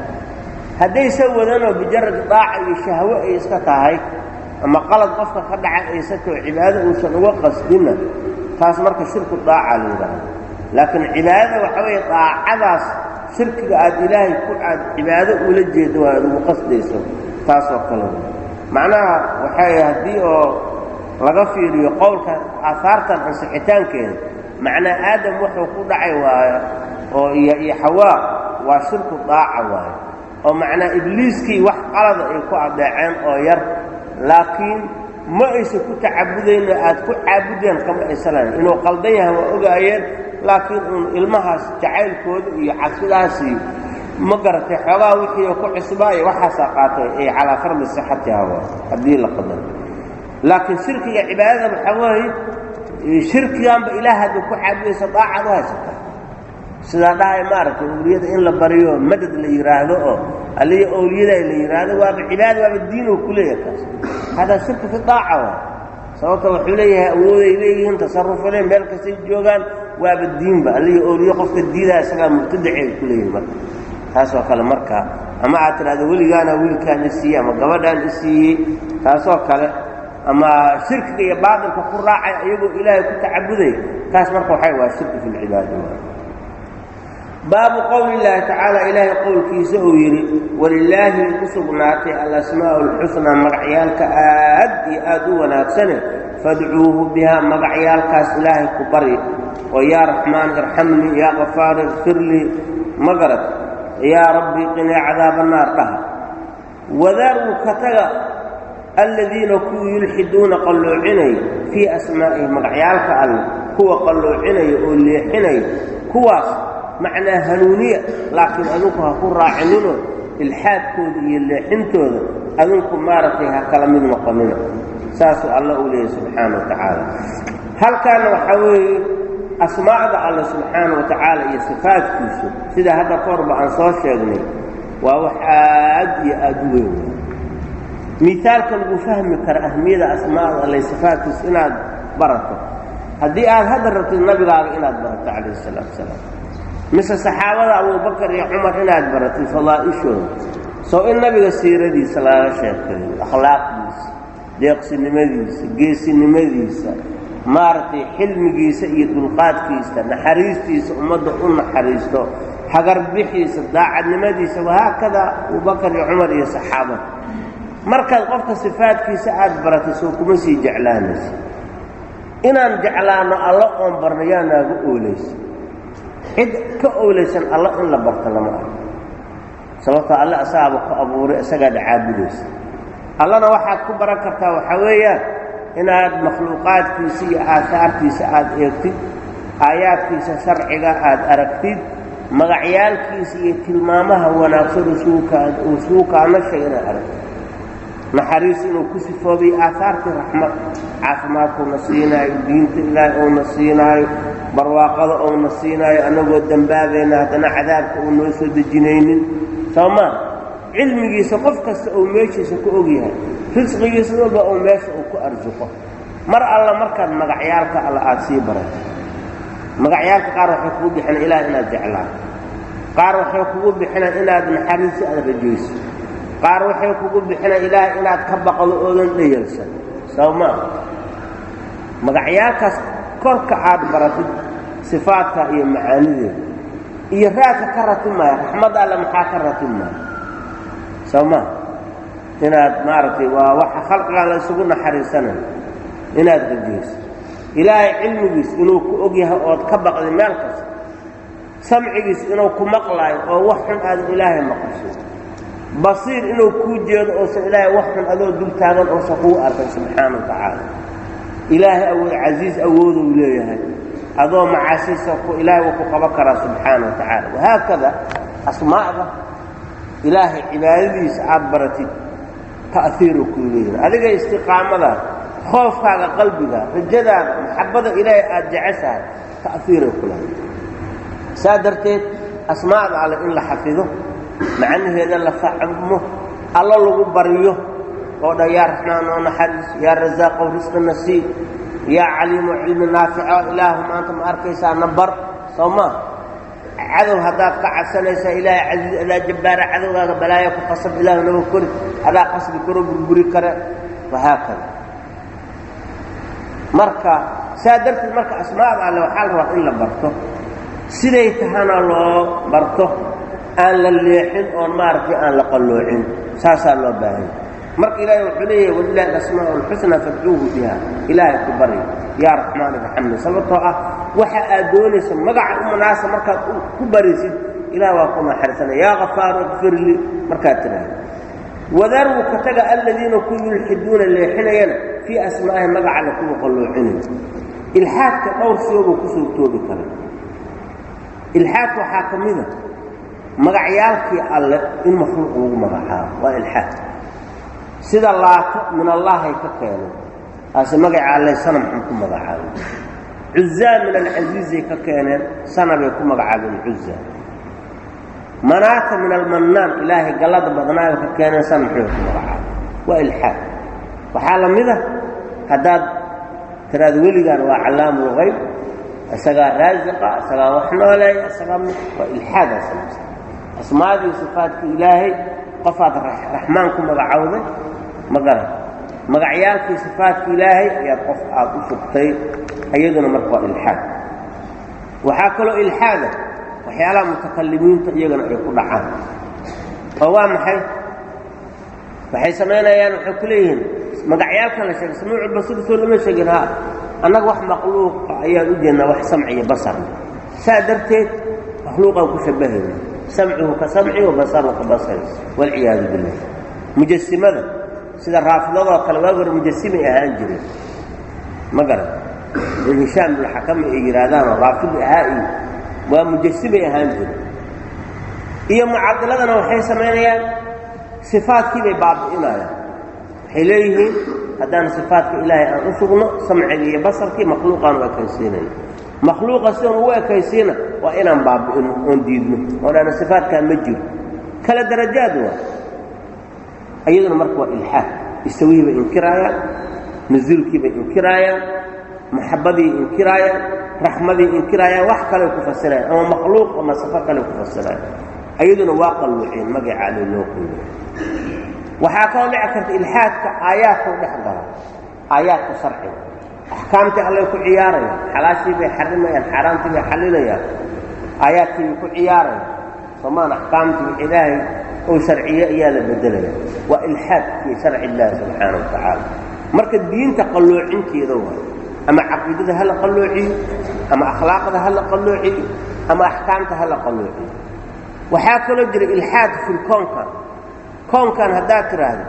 haddaysa wadanoo bijarad daaca iyo shahwo ay iska tahay ama qalad qofka ka dhaca aysatoo cibaado uusan uga qasdinna taas marka shirku daaca la yidhaahdo. Laakiin cibaadada waxaa weeye daacadaas shirkiga aad ilaahay ku aad cibaado ula jeedo waa ad ugu qasdayso taasoo kale wey macnaha waxay haddii oo laga fiiriyo qowlka aahaartan ansixitaankeeda macnaa aadam wuxuu ku dhacay waayo oo iyo xawaa waa shirku daaca waayo oo macnaa ibliiskii wax qalada ay ku adeeceen oo yar laakiin ma aysan ku tacabudayno aad ku caabudeen kama aysalan inuu qaldan yahay waa ogaayeen laakiin uun ilmahaas jacaylkooda iyo cabsidaasii ma garatay xoogaa wixii ku cusbaa iyo waxaasaa qaatay ay calaa fardi sixatiha haddii la qadaro laakiin shirkiga cibaadada waxaa weeye? Shirkiganba ilaah hadduu ku caabudaysa daacad u haysata sidaa dhahay maaragtay owliyada in la bariyo madad la yidhaahdo oo alliya owliyada la yidhaahdo waaba cibaada waaba diinuu ku leeyahay kaas hadaa shirki fi daaca waa sababta wuxuu leeyahay awooday leeyihiin tasarufale meel kastay joogaan waaba diinba alliya owliye qofka diidaa isagaa mubtadacay ku leeyihiin marka. Taasoo kale marka ama aad tidhahdo weligaana wiilkaan i siiyey ama gabadhaan i taasoo kale ama shirkiga iyo baatilka ku raacay iyagoo ilaahay ku tacabuday taas marka waxay waa shirki fi lcibaada baabu qowli illaahi tacaala ilaahay qowlkiisa uu yidhi walilaahi u sugnaatay alasmaa'u alxusnaa magacyaalka aad iyo aad u wanaagsane fadcuuhu bihaa magacyaalkaas ilaahay ku bari. Oo yaa raxmaan irxamnii yaa kafaar ikfirlii ma garad. Yaa rabbi qinii cadaaba naar dhaha. Wadaruu ka taga alladiina kuwii yulxiduuna qalloocinaya fii asmaa'ihi magacyaalka alle kuwa qalloocinaya oo leexinaya kuwaas macnaa hanuuniya laakiin adinku ha ku raacinino ilxaadkooda iyo leexintooda adinku maaragtay ha kala mid noqonina saasuu alla uu leeyahy subxaana wa tacaala. Halkaana waxaa weeye asmaacda alle subxaana wa tacaala iyo sifaadkiisu sida hadda korba aan soo sheegnay waa wax aad iyo aad u weyn. Miaalka lagu fahmi kara ahmiyada asmaada alle sifaadkiisu inaad barato haddii aad hadda rabtid nabigaaga inaad barato calayh salaatu salaam mise saxaabada abubakar iyo cumar inaad baratid fadaa'ishooda soo in nabiga siiradiisa laga sheekeeyo akhlaaqdiisa deeqsinimadiisa geesinimadiisa maaragtay xilmigiisa iyo dulqaadkiisa naxariistiisa ummadda u naxariisto hagarbixiisa daacadnimadiisa wahaakadaa abubakar iyo cumar iyo saxaabada. Markaad qofka sifaadkiisa aad baratay soo kuma sii jeclaanaysa. Inaan jeclaanno alla oon barno yaa oolaysa. Cid ka owlaysan alla in la barto lama arko. Sababtoo alle asagaaba ku abuuray isagaad caabudaysa. Allana waxaad ku baran kartaa waxaa weeyaan inaad makhluuqaadkiisa iyo aahaartiisa aad eegtid aayaadkiisa sharciga aad aragtid magacyaalkiisa iyo tilmaamaha wanaagsan usuukaana shay inaad aragtid. Naxariis inuu ku sifoobay aahaartii raxmad caafimaadkuuna siinaayo diinta ilaahay uuna siinaayo barwaaqada uuna siinaayo annagoo dembaabayna haddana cadaabka uu noo soo dejinaynin. Soo maa cilmigiisa qof kasta uu meeshiisa ku og yahay risqigiisa walba uu meesha uu ku arsuqo. Mar alla markaad magacyaalka alla aada sii barato. Magacyaalka qaar waxay kugu bixinaan ilaah inaad jeclaa qaar waxay kugu bixinaan inaad naxariisi aad rajayso. Qaar waxay kugu bixinaan ilaah inaad ka baqdo oodan dhayalsan soo maa magacyaalkaas korka aad baratid sifaadka iyo macaanideeda. Iyo raadka ka ratib maayo raxmad alle maxaa ka ratib maayo? Soo maa inaad maaragtay waa waxa khalqigan la isugu naxariisanayo inaad rajayso ilaahay cilmigiis inuu ku og yahay ood ka baqday meel kasta. Samcigiis inuu ku maqlaayo oo wax xun aadan ilaahay maqasho. Basiir inuu kuu jeedo oosan ilaahay wax xun adoo dul taagan oosan kuu arkan subxaana wa tacaala ilaahay awood casiis awooduu leeyahay. Adoo macaasiisa ilaahay wuu ku qaban karaa subxaana wa tacaala. Wahaakada asmaa'da ilaahay cibaadadiisa aad baratid ta'hiiru kuu leeyahay. Adiga istiqaamadaas khoofkaaga qalbiga rajadaada maxabbada ilaahay aad jeceshahay ta'hiiray ku lehay saa darteed asmaa'da alle in la xafido macnaheeda la fahmo allo lagu baryo oo dha yaa raxmaan oo naxariis yaa rasaaqow risqina sii yaa caliimo cilmi naafico ilaahu maanta ma arkaysaa na bar soo maa cadow haddaad ka cabsanaysaa ilaahay casiiz adaa jabbaara cadowgaaga balaaya ku qasab ilaahu naga kori adaa qasbi karo burburi kare wahaakada marka saa darteed marka asmaada alle waxaa la rabaa in la barto siday tahana loo barto aan la leexin oon maaragtay aan la qalloocin saasaa loo baahanya marka ilaahay wuxuu leeyahay walilahi alasmaa alxusna fadcuuhu biha. Ilaahay ku bari yaa raxmaan iraxamni sababtoo ah waxa aad doonayso magaca u munaasab markaad ku barisid ilaah waa ku naxariisanaya. Yaa kafaaru ikfir lii. Markaad tidhaahdo. Wadaruu ka taga aladiina ku yulxiduuna leexinayana fii asmaa'ihi magaca alle kuwa qalloocinayo ilxaadka dhowr siyoobuu ku soo toobi kara ilxaadka waxaa ka mida magacyaalkii alle in makhluuq lagu magacaabo. Waa ilxaad sida laato min allahay ka keenay taasi magaca alle sanam xun ku magacaabay. Cuzaa min alcasiizay ka keeneen sanabay ku magacaabeen cuzaa manaata min almannaan ilaahay gallada badnaabay ka keeneen sanam xun ku magacaabay. Waa ilxaad. Waxaa la mida haddaad tiraado weligaan waa callaamulgayb isagaa raasiqa isagaa wax nooleeya isagaa waa ilxaadaa asmaadii sifaadka ilaahay qofaad raxmaan ku magacowday ma garan. Magacyaalkii sifaadka ilaahay ayaad qof aad u sugtay iyaduna marka waa ilxaad. Waxaa kaloo ilxaada waxyaalaha mutakalimiinta iyagana ay ku dhacaan. Oo waa maxay? Waxay samaynayaan waxay ku leeyihiin magacyaalkan la sheegay samiicu basirsoo lama sheegin ha annaga wax makhluuqa ayaan u jeednaa wax samci iyo basarna saa darteed makhluuqaan ku shabbahayna samcuhu ka samci wa basaruhu ka basari walciyaadu billah. Mujasimada sida raafidadoo kale waagi hore mujasimay ahaan jireen. Ma garan. In hishaam bilxakami ay yidhaahdaanoo raafidi ahaa waa mujasimay ahaan jireen. Iyo mucadiladana waxay samaynayaan sifaadkii baabi'inayaan. Waxay leeyihiin haddaan sifaadka ilaahay aan u sugno samciga iyo basarkii makhluuqaan u ekaysiinayna makhluuqa sidan ugu ekaysiina waa inaan baabi'ino oon diidno oon dhana sifaadkaa ma jiro. Kala darajaad waa iyaduna marka waa ilxaad istawihii bay inkiraayaan nusuulkii bay inkiraayaan maxabadii inkiraayaan raxmadii inkiraayaan wax kale ku fasirayaan ama makhluuq ama sifo kale ku fasirayaan iyaduna waa qalluuceen magaca alle loo qalluucay waxaa kaloo dhici karta ilxaadka aayaadkau dhex gala aayaadka sharciga axkaamtii allay ku ciyaarayaan xalaashii bay xarimayaan xaaraantii bay xallinayaan aayaadkii bay ku ciyaarayaan. Somaan axkaamtii ilaahay ou sharciye ayaa la bedelaya waa ilxaad fii sharci illaahi subxaana wa marka diinta qalloocinteeda waay ama caqiidada ha la qalloociyo ama akhlaaqda ha la qalloociyo ama axkaamta ha la qalloociyo waxaa kaloo jira ilxaad filkoonkan koonkan haddaad tidhaahdo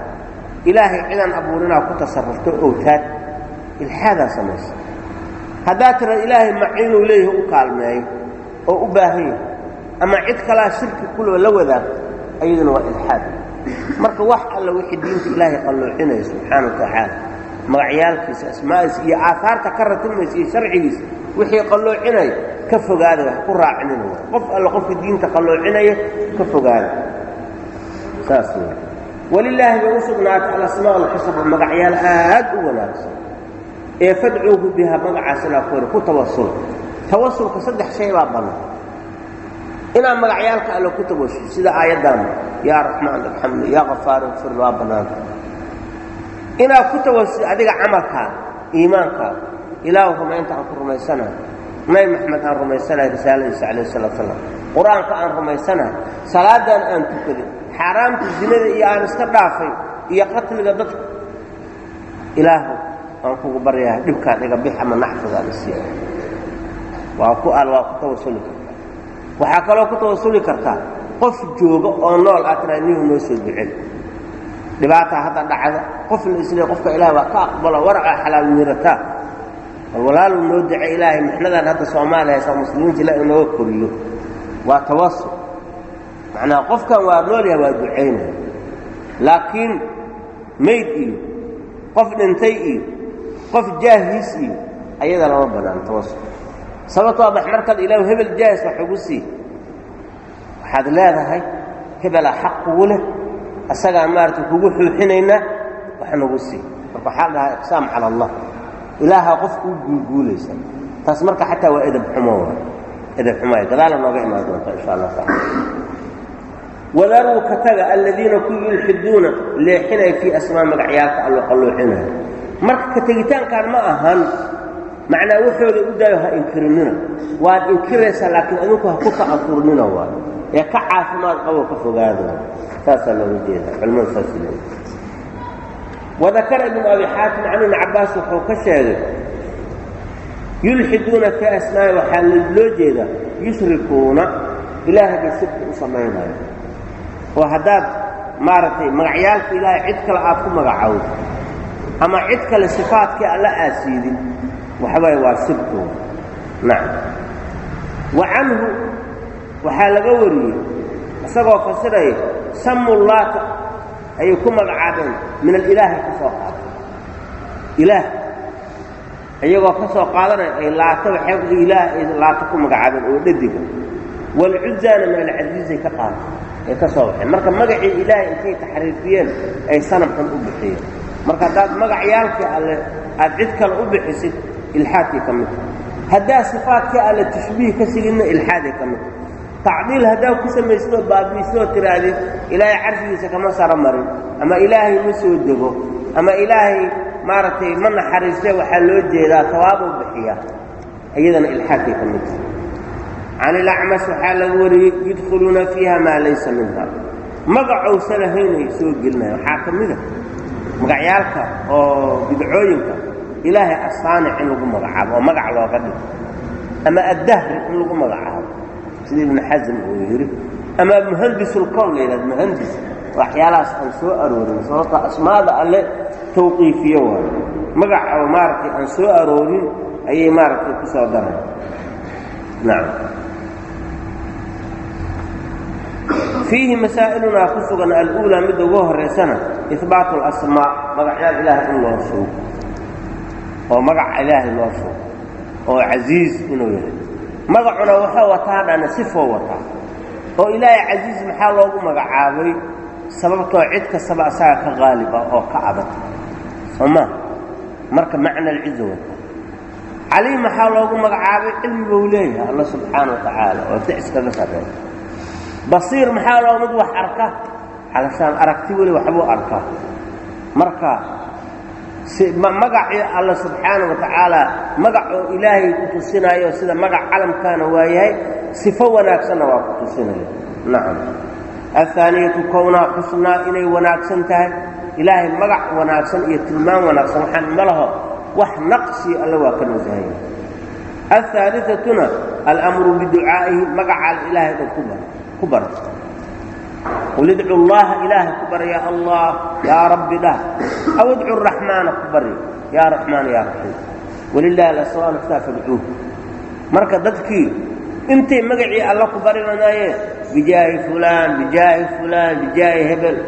ilaahay cidaan abuurinaa ku tasarrufto owtaad ilxaadaa samaysa haddaad tidhahdo ilaahay maciinuu leeyahay u kaalmeeyo oo u baahan yahay ama cid kalaa shirki kuloo la wadaagto ayaduna waa ilxaad marka wax alla wixii diinta ilaahay qalloocinaya subxaana wa tacaala magacyaalkiisa asmaadiisa iyo aahaarta ka ratimaysa iyo sharcigiisa wixii qalloocinaya ka fogaada wax ku raacinina qof alla qofkii diinta qalloocinaya ka fogaada. Saas w walilaahi bay u sugnaatay alasmaa alxusna magacyaal aad u wanaagsan. Ee fadcuuhu biha magacaas ilaa ku hore ku tawasula tawasulka saddex shay baa bannaan inaad magacyaalka alle ku tawassul sida aayaddaana yaa raxmaan alxamdu yaa kafaar ikfir waa bannaanta inaad ku tawasul adiga camalkaaga iimaankaaga ilaahu rumaynta aan ku rumaysanahay nabi maxamed aan rumaysanahay risaaladiisa calayh salatu salaam. Qur'aanka aan rumaysanahay salaadan aan tukaday xaaraamta zinada iyo aan iska dhaafay iyo qatliga dadka. Ilaahu aan kugu baryaha dhibkaan iga bix ama naxfiga aan isiiya waa ku al waa ku tawasuli kartaa waxaa kaloo ku tawasuli kartaa qof jooga oo nool aad tiraa niyuhu noo soo ducel dhibaataa hadda dhacda qofna isle qofka ilaah waa ka aqbalo waraca xalaal miirataa bal walaaluu noo duce ilaahay mixnadan hadda soomaaliya haysaa muslimiinta ilaa inooga koriyo waa tawasul macnaha qofkan waa nool yahay waa ducaynaya laakiin mayd iyo qof dhintay iyo qof jaahis iyo ayada lama bannaan tawasul sababtoo bax markaad ilaahu hebel jaahis wax ugu sii. Waxaad leedahay hebelaa xaq kugu leh asagaan maaragtay kugu xuuxinaynaa wax nagu sii. Marka waxaa la dhahaa iqsaam cala allah. Ilaaha qof kuu guulguulaysa. Taas marka xataa waa edab xumo waa edab xumoya gadaala nooga imaan doonta insha allah taala wadaruu ka taga aladiina ku yulxiduuna leexinaya fii asmaa magacyaalka allo qalluucinaya marka ka tegitaankaan ma ahan macnaa waxooda u daayo ha inkirinina. Waad inkiraysaa laakiin adinku ha ku ta'afurnina waa ee ka caafimaad qabo ka fogaada saasaa looga jeeda. Culimmadu saas leeya wadakara ibnu abi xaatim can ibni cabbaas wuxuu ka sheegay yulxiduuna fii asmaa'i waxaa loo jeedaa yushrikuuna. Ilaahay bay sibka u samaynayo. Oo haddaad maaragtay magacyaalka ilaahay cid kale aad ku magacowdo ama cid kale sifaadkii alla aad siidin waxawaaye waa sibkooda nacam wa canhu waxaa laga wariyey isagoo fasiraya samu laata ayay ku magacaabeen min alilaahi ka soo qaada ilaah. Iyagoo ka qaadanaya ay laata waxay ilaah ay laata ku magacaabeen oo dhadiga waalcuzaana min alcasiizay ka qaada ay ka soo baxeen. Marka magacii ilaahay intay taxriifiyeen ay sanamkan u bixiyeen. Marka haddaad magacyaalkii alle aad cid kale u bixisid ilxaadkii ka mid haddaad sifaadkii alle tashbiih ka sigidna ilxaaday ka mid tacdiil haddaad ku samaysnoo baabiisnoo tihaahdid ilaahay carshigiisa kama saro marin ama ilaahay ma soo dego ama ilaahay maaragtay ma naxariistee waxaa loo jeedaa tawaabuu bixiya iyadana ilxaadkay ka mid tahay can ilacmash waxaa laga wariyey yudkhuluuna fiiha maa laysa minha magacowsa lahaynay soo gelinaya waxaa ka mida magacyaalka oo bidcooyinka ilaahay asaanic in lagu magacaabo oo magac looga dhigo. Ama addahri in lagu magacaabo. Sida ibnu xasm uu yidhi ama muhandisulkown la yidhahdo muhandis waxyaalahaas aan soo aroorin sababta asmaada alle tawqiifiye waayo magac maaragtay aan soo aroorin ayay maaragtay ku soo nacam fiihi masaa'ilunaa ku sugan aluulaa midda ugu horraysana ihbaatu alasmaa magacyaal ilaahay in loo sugo oo magaca ilaahay loo sugo oo casiiz inuu yahay. Magacuna wuxuu wataa dhana sifoo wataa oo ilaahay casiiz maxaa loogu magacaabay? Sababtoo cid kastaba asaga ka qaalib ah oo ka adag. Soo maa marka macna alciza wataa caliim maxaa loogu magacaabay? Cilmi buu leeyahay alla subxaana wa tacaala oo da iskaga sarreeya basiir maxaa loo mid wax arka? Xalashaan aragti weli waxbuu arkaa. Marka magacii alla subxaana wa magac oo ilaahay ku tusinayo sida magac calamkaana waa yahay sifo wanaagsanna waa ku tusinaya nacam. Ahaaniyatu kownaa xusnaa inay wanaagsan tahay. Ilaahay magac wanaagsan iyo tilmaam wanaagsan waxaan ma wax naqsi alle waa ka nasahaya ahaaliatuna alamru biducaa'ihi magacaal ilaahay dhan ku bar ku bara qul idcu llaha ilaahay ku bara yaa allah yaa rabbi dhah aw idcu raxmaana ku bari yaa raxmaan yaa raxiim walilahi alasmaa lxusnaa fadcuuh marka dadkii intay magacii alla ku barinanaayeen bijaahi fulaan bijaahi fulaan bijaahi hebel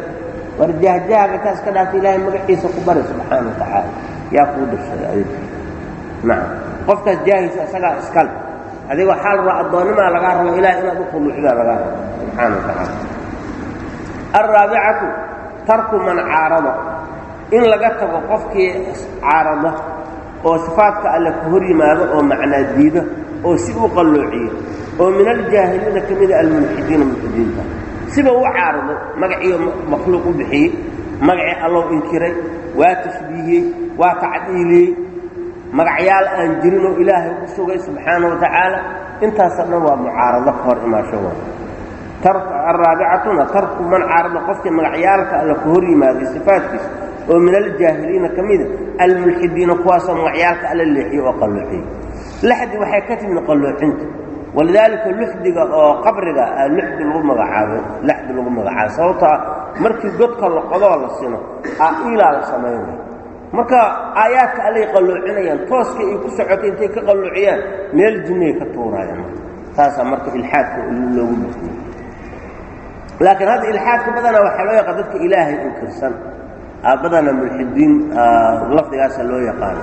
war jahjahga taas ka dhaafta ilaahay magaciisa ku bari subxaana wa yaa kuu dhashay adig nacam qofkaas jaahiisa isagaa iskale adiga waxaa la rabaa addoonnimaa lagaa rabo ilahay inaad u khuluucdaa lagaa rabo subxaana wa alraabicatu tarku man caarada in laga tago qofkii caarada oo sifaadka alle ku hor yimaado oo macnaa diida oo si u qalloociyo oo min aljaahiliina ka mida almulxidiina mulxidiinta siba u caaraday magaciiyo makhluuq u bixiyey magacii allow inkiray waa tashbiihiyey waa tacdiiliyey magacyaal aan jirin oo ilaahay u sugay subxaana wa tacaala intaasoo dhan waa mucaarado ka hor imaasho waa alraabicatuna tarku man caarada qofkii magacyaalka alla ku hor yimaaday sifaadkiisa oo min aljaahiliina ka mida almulxidiina kuwaasoo magacyaalka alla leexiye oo qalloociyey laxdi waxay ka timid qalloocinta walidaalika luxdiga oo qabriga luxdi lagu magacaabo laxdi lagu magacaabo sababtoo ah markii godka laqodoo la sino aa iilaa la samaynaya marka aayaadka allay qalloocinayaan tooska ay ku socotay intay ka qalloociyaan meel jinnay ka tuuraayaan taasaa marka ilxaadka loogu bixiyey laakiin hadda ilxaadka badanaa waxaa loo yaqaan dadka ilaahay inkirsan badana mulxidiin lafdigaasa loo yaqaano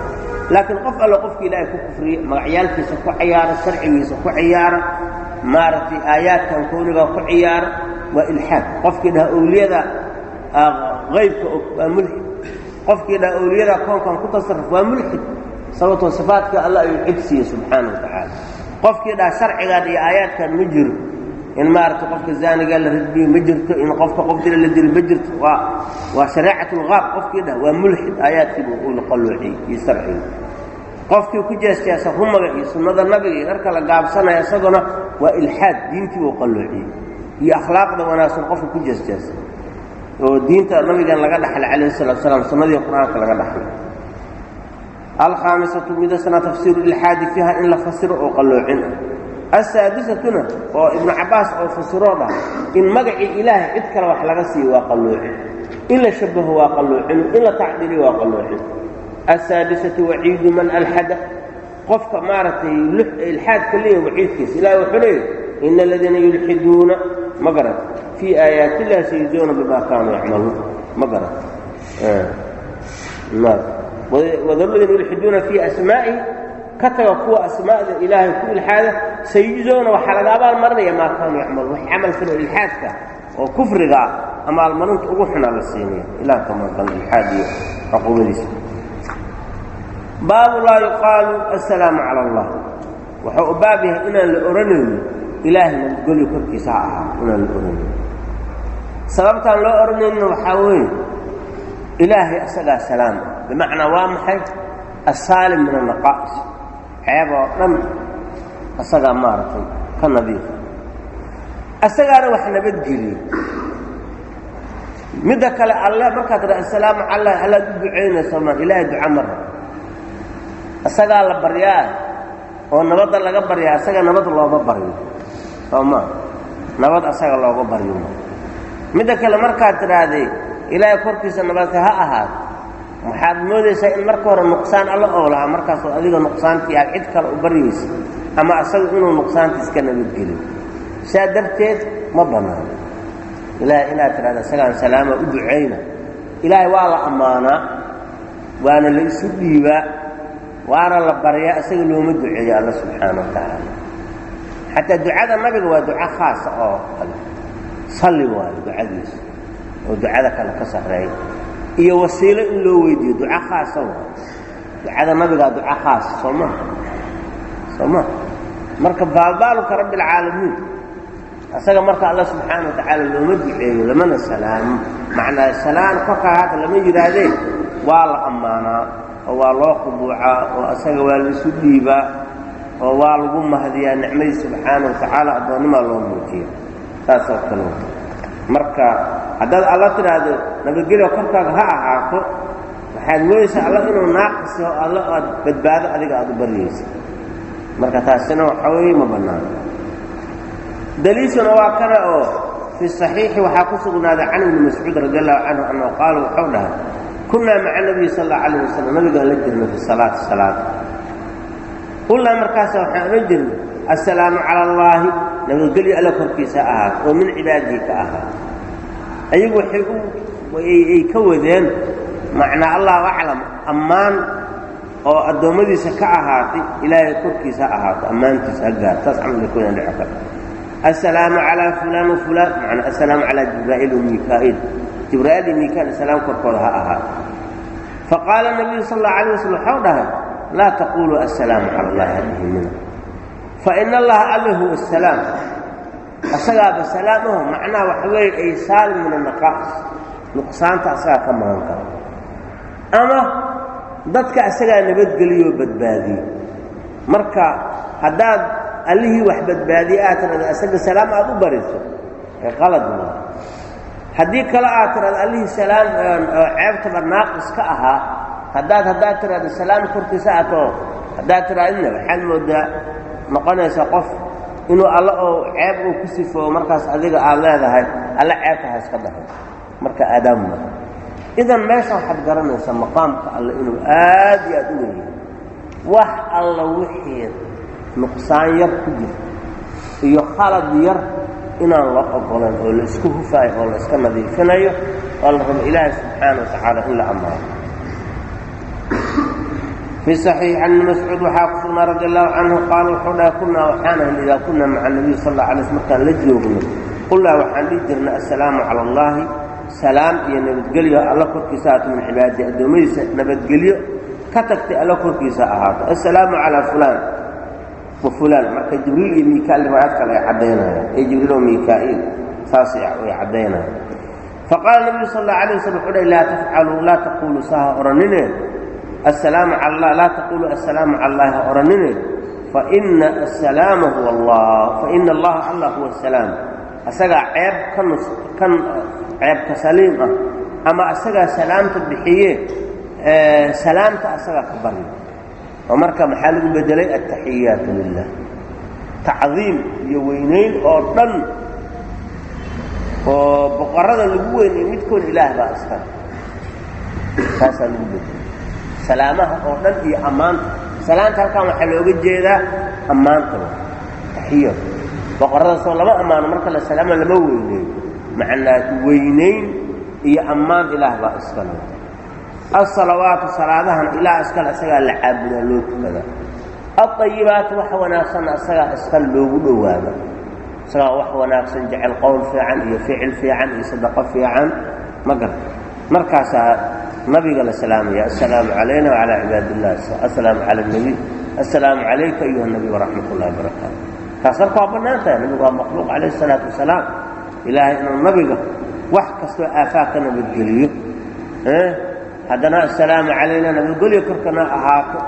laakiin qof alle qofka ilaahay ku kufriye magacyaalkiisa ku ciyaara sharcigiisa ku ciyaara maaragtay aayaadkan kowniga ku ciyaara waa ilxaad. Qofkii dhaha owliyada qaybka waa mulxid. Qofkii dhaha owliyada koonkan ku tasarruf waa mulxid. Sababtoo sifaatka alla ayuu cid siiyey subxaana wa tacaala. Qofkii dhaa sharcigan iyo aayaadkan ma jiro in maaragtay qofka zaanigaa la radbiyo ma jirto in qofka qof dila la dilo ma jirto. Waa waa shareecat lgaab qofkii dhah waa mulxid aayaadkiibu uu la iyo sharciga qofkii ku jeesjeesa rumaga iyo sunnada nabiga iyo dharka la gaabsanaya isaguna waa ilxaad diintii uu qalloociyey iyo akhlaaqda wanaagsan qofka ku jeesjeesa oo diinta nabigan laga dhaxlay calayhi salatu salaam sunnadii qur'aanka laga dhaxlay. Alkhaamisatu midasna tafsiiru ilxaadi fiiha in la fasiro oo qalloocin asaadisatuna oo ibnu cabbaas oo fasiroo dhah in magacii ilaahay cid kale wax laga siiyo waa qalloocin in la shabaho waa qalloocin in la tacdiliyo waa qalloocin asaadisatu waciidu man alxada. Qofka maaragtay ilxaadka leeyahy waciidkiisa. Ilahi wuxuu leeyahy ina aladiina yulxiduuna. Ma garat fii aayaati illahi sayuzuuna bimaa kaanuu yacmaluun. Ma garat wadaladiina yulxiduuna fii asmaa'ihi ka taga kuwa asmaa'da ilaahay ku ilxaada sayuzoona waxaa laga abaal marinaya maa kaanuu yacmaluun. Wax camal falo ilxaadka oo kufriga ah ama almarinta ugu xunaa la siinaya ilah ka ilxaad iyo cuquubadiisa baabu laa yuqaalu assalaamu cala allah. Wuxuu u baab yahay inaan la odhanayno ilaahay nabadgelyo korkiisa ha ahaa inaan la odhanayno sababtaan loo odhanayno waxaa weeye ilaahay asagaa salaam. Bimacnaa waa maxay? Assaalim min annaqaa'is ceeb oo dhan asagaa maaragtay ka nadiifa asagaana wax nabadgeliye midda kale alle markaad tidha assalaamu calah allaad u ducaynayso maan ilaahay duca ma rabo. Asagaa la baryaa oo nabadda laga baryaa asaga nabad looma baryo. Soo maa nabad asaga looga baryo. Ma midda kale markaad tidhaahdee ilaahay korkiisa nabadka ha ahaato waxaad moodaysaa in marka hore nuqsaan alla oo lahaa markaasoo adiga nuqsaantii aad cid kale u baryaysa ama asaga inuu nuqsaantiis ka nabadgeliyo saa darteed ma bannaano ilaahay inaad tidhahda isagaan salaama u ducayna. Ilaahay waa la ammaanaa waana la isu dhiibaa waana la baryaa isaga looma duceeyo alla subxaana wa xataa ducada nabiga waa duco khaasa oo kale. Salli waayo ducadiisa oo ducada kale ka sarreeya iyo wasiilo in loo weydiiyo. Duco khaasa ducada nabigaa duco khaasa soo maa soo ma. Marka baalbaaluka rabbi alcaalamiin asaga marka alla subxaana wa tacaala looma duceeyo lamana salaamo macnaa salaan korkaa hadda lama yidhaahdeen waa la ammaanaa oo waa loo qubuucaa oo asaga waa la isu dhiibaa oo waa lagu mahdiyaa nicmadii subxaana wa tacaala addoonnimaa loo muujiya saasoo kale marka haddaad alla tidhaahdo nabadgelyo korkaaga ha ahaato waxaad moodaysaa alla inuu naaqisi oo alla aad badbaado adiga aad u baryaysa marka taasina waxaa weeye ma bannaano daliishuna waa kana oo fi saxiixi waxaa ku sugnaaday can ibni mascuud radi allahu canhu anhu qaala wuxuu dhahay kunnaa maca nabiyi sal allau alayh wasalam nabigaan la jirnay fi salaati salaada qulnaa markaasa waxaan odhan jirnay assalaamu cala allaahi nabadgelyo alla korkiisa ahaat oo min cibaadihi ka ahaat ayagu waxay ay ka wadeen macnaa allahu aclam ammaan oo addoommadiisa ka ahaatay ilaahay korkiisa ha ahaato ammaantiisa ha gaar saas camal ku dhici karta assalaamu calaa fulaan wa fulaan macnaa assalaamu calaa jibraa'iil wa miikaa'il jibraa'iil iyo miikaa'il salaam korkooda ha ahaato faqaala nabiyu sal allahu alayh wasalam waxau dhahay laa taquluu assalaamu cala allahi hadihimina fa ina allaha alla huwa asalaam asagaaba salaamaho macnaha waxa weeye ay saalim min annaqaa'is nuqsaanta asagaa ka magan kara ama dadka asagaa nabadgeliyoo badbaadiye marka haddaad allihii wax badbaadiye aad tidhahda asaga salaam aad u bariso ee qalad waa haddii kale aad tidhahda allihii salaam ceebtaba naaqis ka ahaa haddaad haddaad tidhahda salaam korkiisa aatoo haddaad tidhahdina waxaad moodaa noqonaysa qof inuu alla oo ceeb uu ku sifoobo markaas adiga aad leedahay alla ceebta ha iska dhaxo marka aadaamma idan meesha waxaad garanaysaa maqaamka alle inuu aad iyo aad u weeyay wax alla wixii nuqsaan yar ku jira iyo khalad yar inaan la ogolayn oo la isku hufaayo oo la iska nadiifinayo oo la rabo ilaahay subxaana wa tacaala in la ammaano fii saxiix can mascuud waxaa ku sugnaa radi allahu canhu qaala wuxuu dhahay kunnaa waxaan ahayn idaa kunna maca nabiy sal alla alay sl markaan la joogno qulnaa waxaan dhihi jirnay assalaamu cala allaahi salaam iyo nabadgelyo alla korkiisa aatu min cibaadii addoommadiisa nabadgelyo ka tagtay alla korkiisa ahaato assalaamu calaa fulaan. Wa fulaan marka jibriil iyo miikail riwaayad kale ay caddaynayaan ee jibriil oo miikaa'il saas way caddaynayaan faqaala nabiyu sal alla alay waslam wuxuu dhahy laa tafcaluu laa taquluu saha odhanine assalaamu cala allah laa taquluu assalaamu cala odhanine faina assalaama huwa allah faina allaha allah huwa asalaam asagaa ceeb ka kan ceebka saliim ah ama asagaa salaamta bixiye salaamta asagaa ka barya oo marka maxaa lagu bedelay altaxiyaatu lilah tacdiim iyo weynayn oo dhan oo boqorada lagu weynay midkood ilaah baa iska saasaa lagu bedelay salaamaha oo dhan iyo ammaanta salaanta halkan waxaa looga jeedaa ammaanta. Taxiya boqoradaasoo lama ammaano marka la salaama lama weyneeyo. Macnaa weynayn iyo ammaan ilaah baa iskale alsalawaatu salaadahan ilaah iskale isagaa la caabudaa loo tukadaa alطayibaatu wax wanaagsanna isagaa iskale loogu dhowaada. Isagaa wax wanaagsan jecel qowl fiican iyo ficil fiican iyo sadaqo fiican. Ma garta markaasaa nabiga la salaamaya assalaamu calayna wacalaa cibaad illah assalaamu cala alnebiy assalaamu calayka ayuha nabiy waraxmat ullahi barakaatu taas marka waa bannaan tahay nabigu waa makhluuq calayhi isalaatu wasalaam ilaahay inuu nabiga wax kastoo aafaaq ka nabadgeliyo haddana assalaamu calayna nabadgelyo korkana ahaato.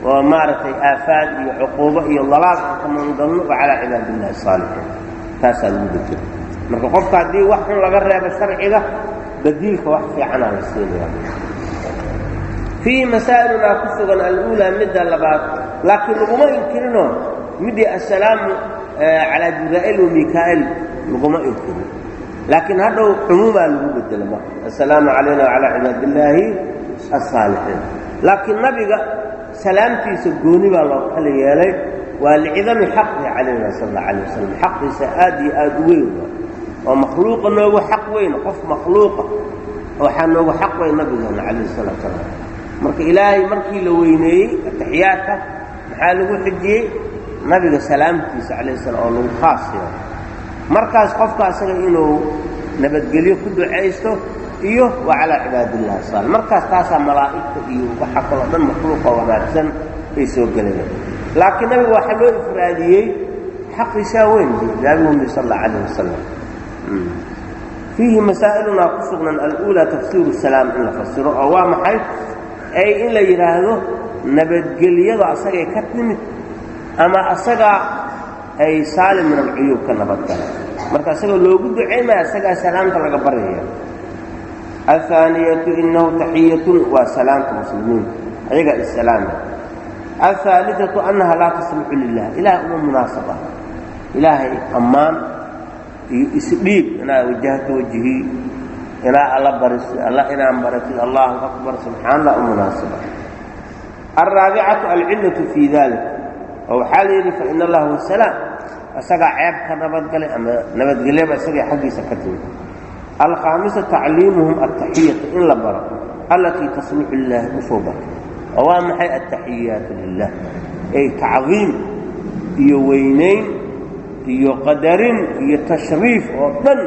Oo maaragtay aafaad iyo cuquubo iyo dalaal aan ka maangalno wa calaa cibaad illahi asaalixiin taasaa lagu bedelo. Marka qofka haddii wax xun laga reebo sharciga badiilka wax fiicanaa la siinaya fiihi masaa'ilunaa ku sugan aluulaa midda labaad laakiin laguma inkirinoo midii assalaamu calaa jibraa'il wa mikaa'il laguma inkirin laakiin hadhow cumuumaa lagu bedelo marka assalaamu calayna wacalaa cibaad illaahi alsaalixiin laakiin nabiga salaamtiisa gooni baa loo kala yeelay waa licidami xaqihi calayna sal alla alay wasalam xaqiisa aad iyo aad u weyn oo makhluuqa noogu xaq weyn qof makhluuqa waxaa noogu xaq weyn nabigeena calayh salaatu salaam. Marka ilaahay markii la weyneeyey ataxiyaadka maxaa lagu xijiyey? Nabiga salaamtiisa calayh salam oo lagu khaas markaas qofka asaga inuu nabadgelyo ku ducaysto iyo wa calaa cibaadillahi saal. Markaas taasaa malaa'igta iyo waxa kaloo dhan makhluuqa wanaagsan ay soo gelayaan. Laakiin nabiga waxaa loo ifraadiyey xaqiisaa weyn naabigumi sal alla calayh wasalam Hmm. fiihi masaa'ilunaa ku sugnan aluulaa tafsiiru salaam in la fasiro oo waa maxay? Ay in la yidhaahdo nabadgelyadu asagay ka timid ama asagaa ay saalim min alcuyuub ka nabadgala marka asagoo loogu ducaymaya asagaa salaamta laga baryaya alhaaniyatu innahu taxiyatun waa salaamta muslimiinta ayagaa isalaama alhaaliatu annaha laa tasluxu lilah ilaah uma munaasab ah ilaahay ammaan iyo isdhiib inaad wajahto wajhii inaa alla bariso alla inaan baratid allahu akbar subxaan allah u munaasaba. Alraabicatu fii dalik oo waxaa la yidhi fain allah huwa salaam isagaa ceeb ka ama nabadgelyaba isagay xaggiisa ka timid. Alkhaamisa tacliimuhum altaxiyata in la baro allatii tasluxu lilah u soo barto. Oo waa maxay altaxiyaatu lilah ay tacdiim iyo weynayn iyo qadarin iyo tashriif oo dhan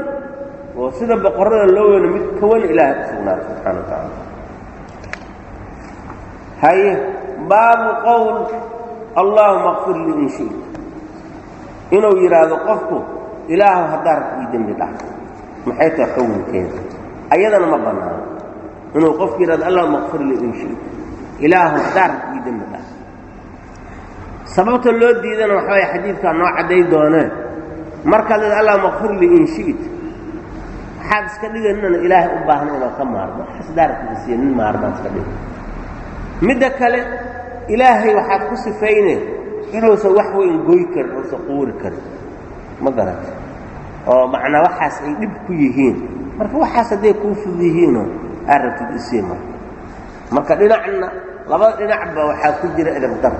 oo sida boqorada loo weyno mid ka wen ilaahay ku sugnaata subxana wa tacaala haye baabu qowl allaahuma kfir lii in shita. Inuu yidhaahdo qofku ilaahu haddaa rabta ii dembi dhaaf maxay tahay xukunkeeda? Ayadana ma bannaano. Inuu qofku yidhahdo allahuma kfir lii in shita. Ilaahu haddaa rabta ii dembi dhaaf sababta loo diidana waxa waye xadiidkaa noo cadday doonee markaad leed allahuma kfir lii in shi'ta waxaad iska dhigaynana ilaahay u baahna inoo ka maarmo. Xasdaarkiisiiyo nin maarmaad iska dhiga midda kale ilaahay waxaad ku sifayne inuusan wax weyn goy karin uusan quuri karin. Ma garata oo macnaa waxaas ay dhib ku yihiin. Marka waxaas hadday kuu fud aad rabtid isii marka. Marka dhinacna labada dhinacba waxaa ku jira edabdar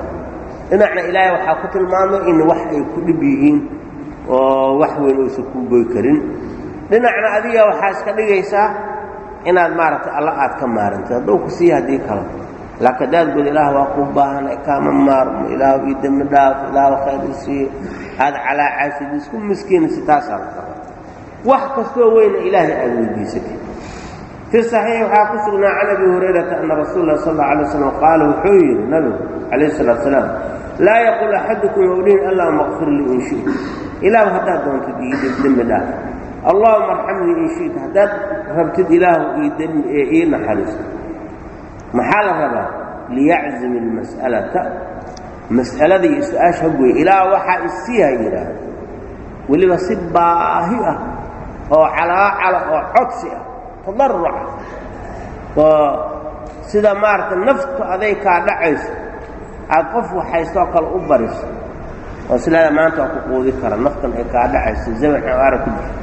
dhinacna ilaahay waxaa ku tilmaamay in wax ay ku dhib yihiin oo wax weyn uusan kuu goy karin. Dhinacna adiga waxaa iska dhigaysaa inaad maaragtay alla aad ka maarantid hadduu ku siiya haddii kale. Laakiin hadaad god ilaah waa kuu baahanay kaama maarmo ilaahu ii dembi dhaaf ilaahu khayr i aad calaacaashid isku miskiinasi taasaa la raba wax kastoo weyna ilaahay aad weydiisatid fi صaxiixi waxaa ku sugnaa can abi hurayrata ana rasuul lah sal ala alay slam qaala wuxuu yidhi nabigu calayh salatu salaam laa yaqul axadukum owdhiin allahuma kfir lii in shit ilaahu haddaad doonto ii dembi dhaaf. Allahuma arxamnii in shita haddaad rabtid ilaahu ii naxariisto. Maxaa la rabaa? Liyaczim اlmas'alata mas'alada iyo su'aasha goya ilaa waxaa isiiha yidhaahdo. Weliba si baahi ah oo calaacala oo codsi ah tadaruca oo sida maaragtay naftu aday kaa dhacayso aad qof waxhaystoo kale u bariso. Oo silaada maanta waa ku quudi kara naftan ay kaa dhacayso zaman xawaara ku jirto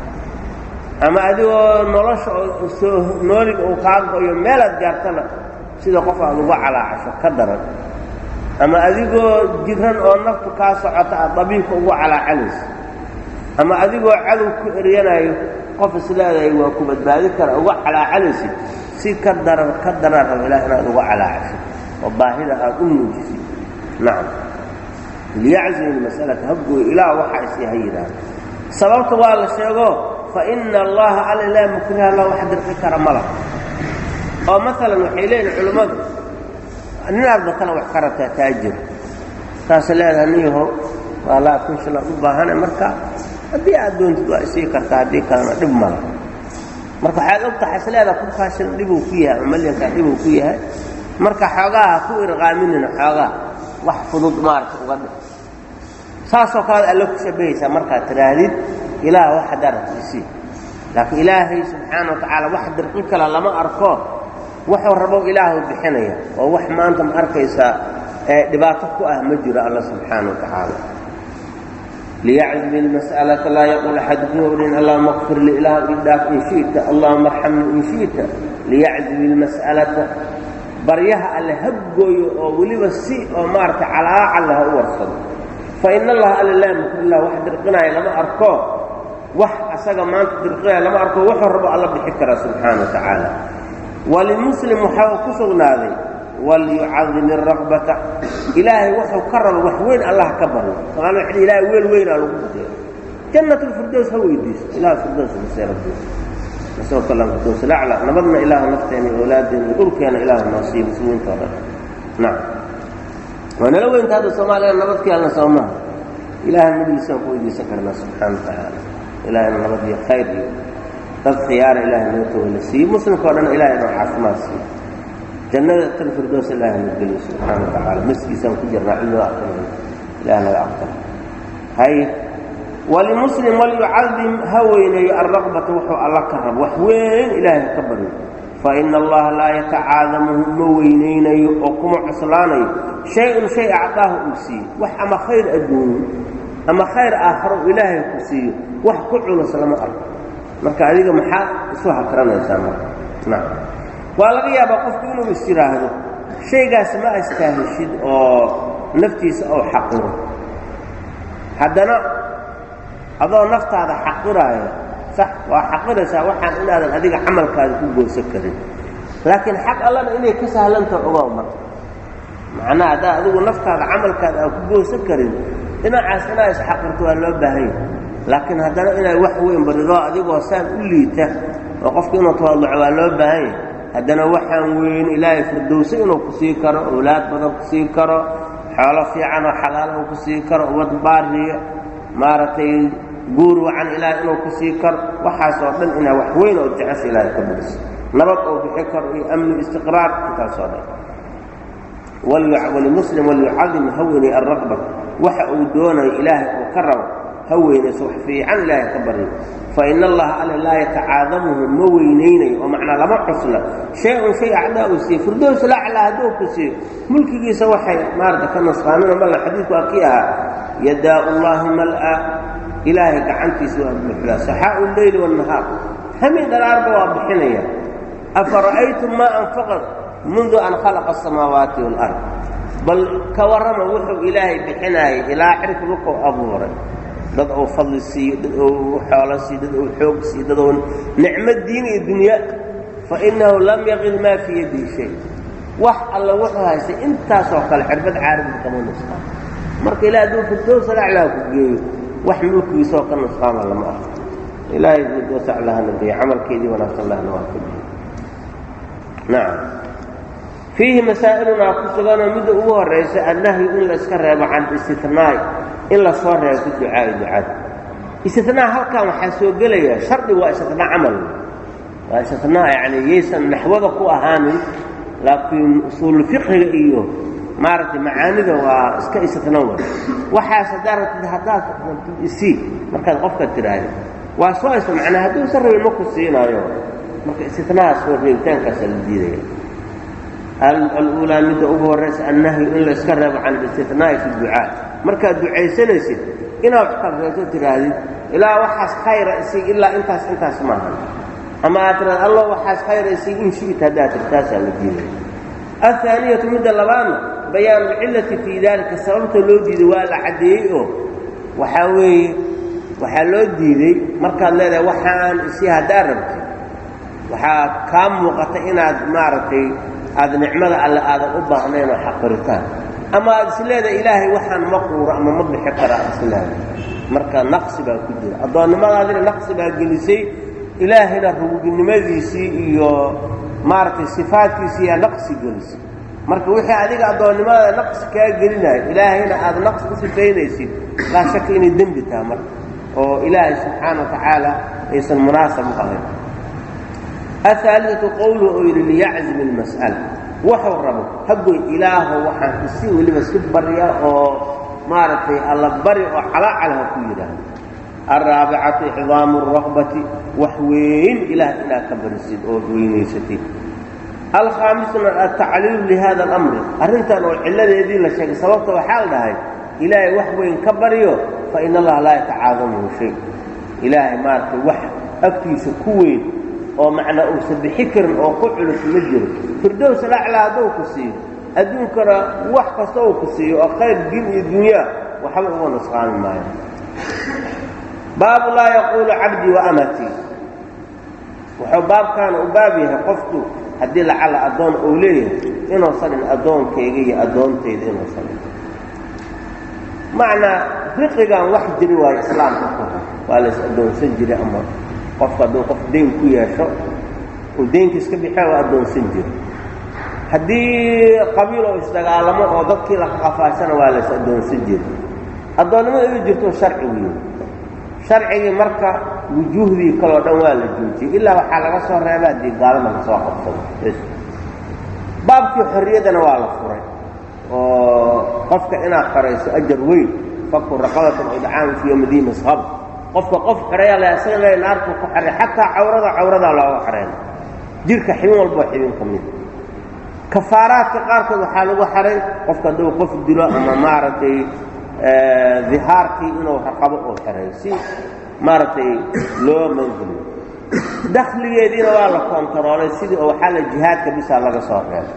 ama adigoo nolosha soo nooliga uu kaa go-yo meelaad gaartana sida qof aad uga calaacasho ka daran. Ama adigoo jiran oo naftu kaa socota aad dabiibka ugu calaacalayso ama adigoo cadow ku eryanayo qof isleedahay waa ku badbaadi kara uga calaacalaysid si ka daran ka daran raba ilaah inaad uga calaacasho oo baahida aad u muujisid nacam liyaczim ilmas'alata habgooy ilaah waxaa isii ha sababta waa la sheego fa ina allaha alla laa mukriha la wax dirqi kara mala oo maalan waxay leeyihiin culimmadu ninaad batana wax ka taajir saasa leedaha niyaho waa laa kun shillan u baahane marka haddii aad doontid waa isii kartaa haddii kalena dhib mala marka waxaad og tahay isleedaha kunkaa shillan dhibuu ku yahay ama malyankaa dhibuu ku yahay marka xoogaa ha ku irqaaminina xoogaa wax fudud maaragta uga dhig. Saasoo kalead alle ku shabbahaysaa markaad tidhaahdid ilaah wax haddaa rabta isii laakiin ilaahay subxaana wa tacaala wax dirqi kale lama arko wuxuu rabo ilaahu bixinaya oo wax maanta ma arkaysaa ee dhibaato ku ah ma jiro alla subxaana wa tacaala liyaczim ilmas'alata laa yaqul axadukum wrin allahuma kfir lii ilaahu idhaaf in shi'ta allahuma arxamnii in shi'ta liyaczim ilmas'alata baryaha alle habgooyo oo weliba si oo maaragtay calaacalle ha u warsado fa ina allaha alla laa mukrillah wax dirqinaya lama arko wax asaga maanta dirqinaya lama arko wuxuu rabo alla bixi karaa subxaana wa tacaala walimuslim waxaa ku sugnaaday walyucadim iraqbata ilaahay wuxuu ka rabo wax weyn allah ka baryo somaali waxa ilahay weel weynaa lagu budeeyo jannat lfirdows ha weydiiso. Ilaah firdows nasoo kalan firdows lacla nabadna ilaahu nafteena iyo awlaadeena iyo dhulkeena ilaahu noo siiyo muslimiinta o dhan. Nacam waa nala weynta hadda soomaaliya nabadkeelna soo maha ilaahay madliisaan ku weydiisan karnaa subxaana wa tacaala ilahayna nabad iyo khayr iyo dad khiyaara ilahay noo tawala siiye muslimka o dhan ilahay caafimaad siiyo jannada tan firdows ilahay na geliyo subxaana wa maskiisaan ku jirnaa cilmiga aqrinayna ilaah naga aqbala hay walimuslim walyucadim ha weyneeyo alraqbata wuxuu alla ka rabo wax weyn ilaahay ka baryo fa ina allaha laa yatacaadamuhu ma weynaynayo oo kuma cuslaanayo. Shay-un shay acdaahu uu siiyo wax ama khayr adduunyo ama khayr aakharo ilaahay ku siiyo wax ku culus lama arko. Marka adiga maxaa isu hakranaysaa marka waa laga yaabaa qofku inuu is yidhaahdo shaygaas ma astaahishid oo naftiisa ou xaqiro. Haddana adoo naftaada xaqiraaya sax waa xaqiraysaa waxaan inaadan adiga camalkaada ku goosan karin. Laakiin xaq allana inay ka sahlantaha ogow marka macnaha haddaa adigu naftaada camalkaada aan ku goosan karin dhinacaas inaa isxaqirto waa loo baahan laakiin haddana inay wax weyn baridoo adigoo saan u liita oo qofka inuu tawaduco waa loo baahan yahay haddana waxaan weyn ilaahay firdowse inuu ku sii karo owlaad badan ku sii karo xoolo fiican oo xalaal uu ku sii karo ummad baariya maaragtay guur wacan ilaahay inuu ku sii karo. Waxaasoo dhan inaa wax weyn oo jecesha ilaahay ka badiso nabad oo bixi karo iyo amni istiqraar intaasoo dhan. Walimuslim walyucadim ha weynay alraqba waxa uu doonayo ilaahay uu ka rabo ha weynayso wax fiican ilaahay ka baryo fa ina allaha alla laa yatacaadamuhu ma weynaynayo oo macnaa lama cusla shay-un shay acdaa siiye firdows laclaa hadduu ku siiyo. Mulkigiisa waxay maarata ka nusqaamina malla xadiidku waa kii ahaa yadaa ullaahi mal'a. Ilaahay gacantiisa waa buuxdaa. Saxaau leyli waannahaar hamin dhalaarba waa bixinaya. Afa ra'aytum maa anfaqad mundu an khalaqa asamaawaati waalard bal ka warrama wuxuu ilaahay bixinaayay ilaa xirka wuxuu abuuray dad uu fadli siiyo dad uu xoolo siiyo dad uu xoog siiyo dad uu nicmo diin iyo dunya fa innahu lam yaqid maa fii yadihi shay. Wax alla wuxuu haystay intaasoo kale cirbad caarida kama nusqaan marka ilaah hadduu firdowsa laclaa ku geeyo wax mulkigiisoo ka nusqaama lama arko. Ilaahay firdowsa aclahana geeyo camalkeedii wanaagsan lahna waa ka geeyo. Nacam fiihi masaa'ilunaa ku suganoo midda ugu horraysa annahyu in la iska reebo can istitnaa'i in la soo reebo fi ducaa'i ducada istitnaa halkan waxaa soo gelaya shardi waa istitnaa camal. Waa istitnaa yacni yaysan naxwada ku ahaanin laakiin usuulu fiqhiga iyo maaragtay macaanida waa iska istitnaa way waxaas haddaa rabtid haddaad rabtid isii markaad qofka tidhaahdo. Waa soo isa macnaa hadduusan rabin ma ku siinaayo marka istitnaaha soo reebitaankaasa la diidaya aluulaa midda ugu horraysa annahyu in la iska reebo can istitnaa'i fi ducaa markaad ducaysanaysid inaad reebto tidhaahdid ilaa waxaas khayra isig ilaa intaas intaas maahan ama aad tiraad allah waxaas khayra isig in shi'ta haddaad tir taasaa la diidaya ahaaniyatu midda labaadna bayaanu alcillati fii daalika sababta loo diiday waa la caddeeyey oo waxaa weeye waxaa loo diiday markaad leedahay waxaan isi haddaad rabtid waxaa kaa muuqata inaad maaragtay aada nicmada alle aadan u baahnayn oo xaqiritaan ama aad is leedahay ilaahay waxaan ma quuro ama ma bixi kara aad marka naqsi baa ku jira. Addoonnimadaadina naqsi baa gelisay. Ilaahayna rubuubinimadiisii iyo maaragtay sifaadkiisii yaa naqsi gelisay. Marka wixii adiga addoonnimada naqsi kaa gelinayo ilaahayna aad naqsi u sifaynaysid laa shaka inay dembi taha marka oo ilaahay subxaana wa tacaala aysan munaasab u ahayn ahaaliatu qowluhu oo yidhi liyaczim ilmas'ala wuxuu rabo hagoy ilaaho waxaan isi weliba si barya oo maaragtay alla bari oo calaacal ha ku yidhaahdo alraabicatu icdaamu alraqbati wax weyn ilaah inaad ka barisid oo weynaysatid alkhaamisuna altacliilu lihada alamri arrintan oo cilladeedii la sheegay sababta waxaa la dhahay ilaahay wax weyn ka baryo fa in allaha laa yatacaadamuhu shay ilaahay maaragtay wax agtiisa ku weyn oo macnaa uusan bixi karin oo ku culus ma jiro. Firdows alaclaa hadduu ku siiyo adduunkana wax kasta uu ku siiyo oo khayr diin iyo dunyaa waxba uga nusqaami maayo. Baabu laa yaquulu cabdii wa amatii wuxuu baabkaana u baab yahay qofku haddii lacala addoon uu leeyahay inuusan in addoonkayga iyo addoontayda inuusan in macnaa riqigan wax jiri waayo islaamka ku ha waa lays addoonsan jiray ama qofku hadduu qof dayn ku yeesho uu daynkiis ka bixiya waa addoonsan jira haddii qabiil oo isdagaalamo oo dadkii la qafaashana waa lays addoonsan jira addoonnimada inu jirto sharci weyn sharcigii marka wujuuhdii kaleo dhan waa la joojiyey. Ilaa waxaa laga soo reeba haddii gaalada la soo qabsado. Baabkii xorriyaddana waa la furay. Oo qofka inaad qarayso ajar weyn faku raqabatan idcaamu fii yowmi dii masqab qofka qof xereeya le isaga le ku xeray xataa cawrada cawradaa looga xereen jirka xibin walboo xibin ka mid. Kafaaraadka qaarkood waxaa lagu xaray qofka hadduu qof dilo ama maaragtay dihaarkii inuu raqabo oo xeray si maaragtay loo mangeliyo dakhligeediina waa la kontaroolay sidii oo waxaa la jihaadka bisaa laga soo reebay.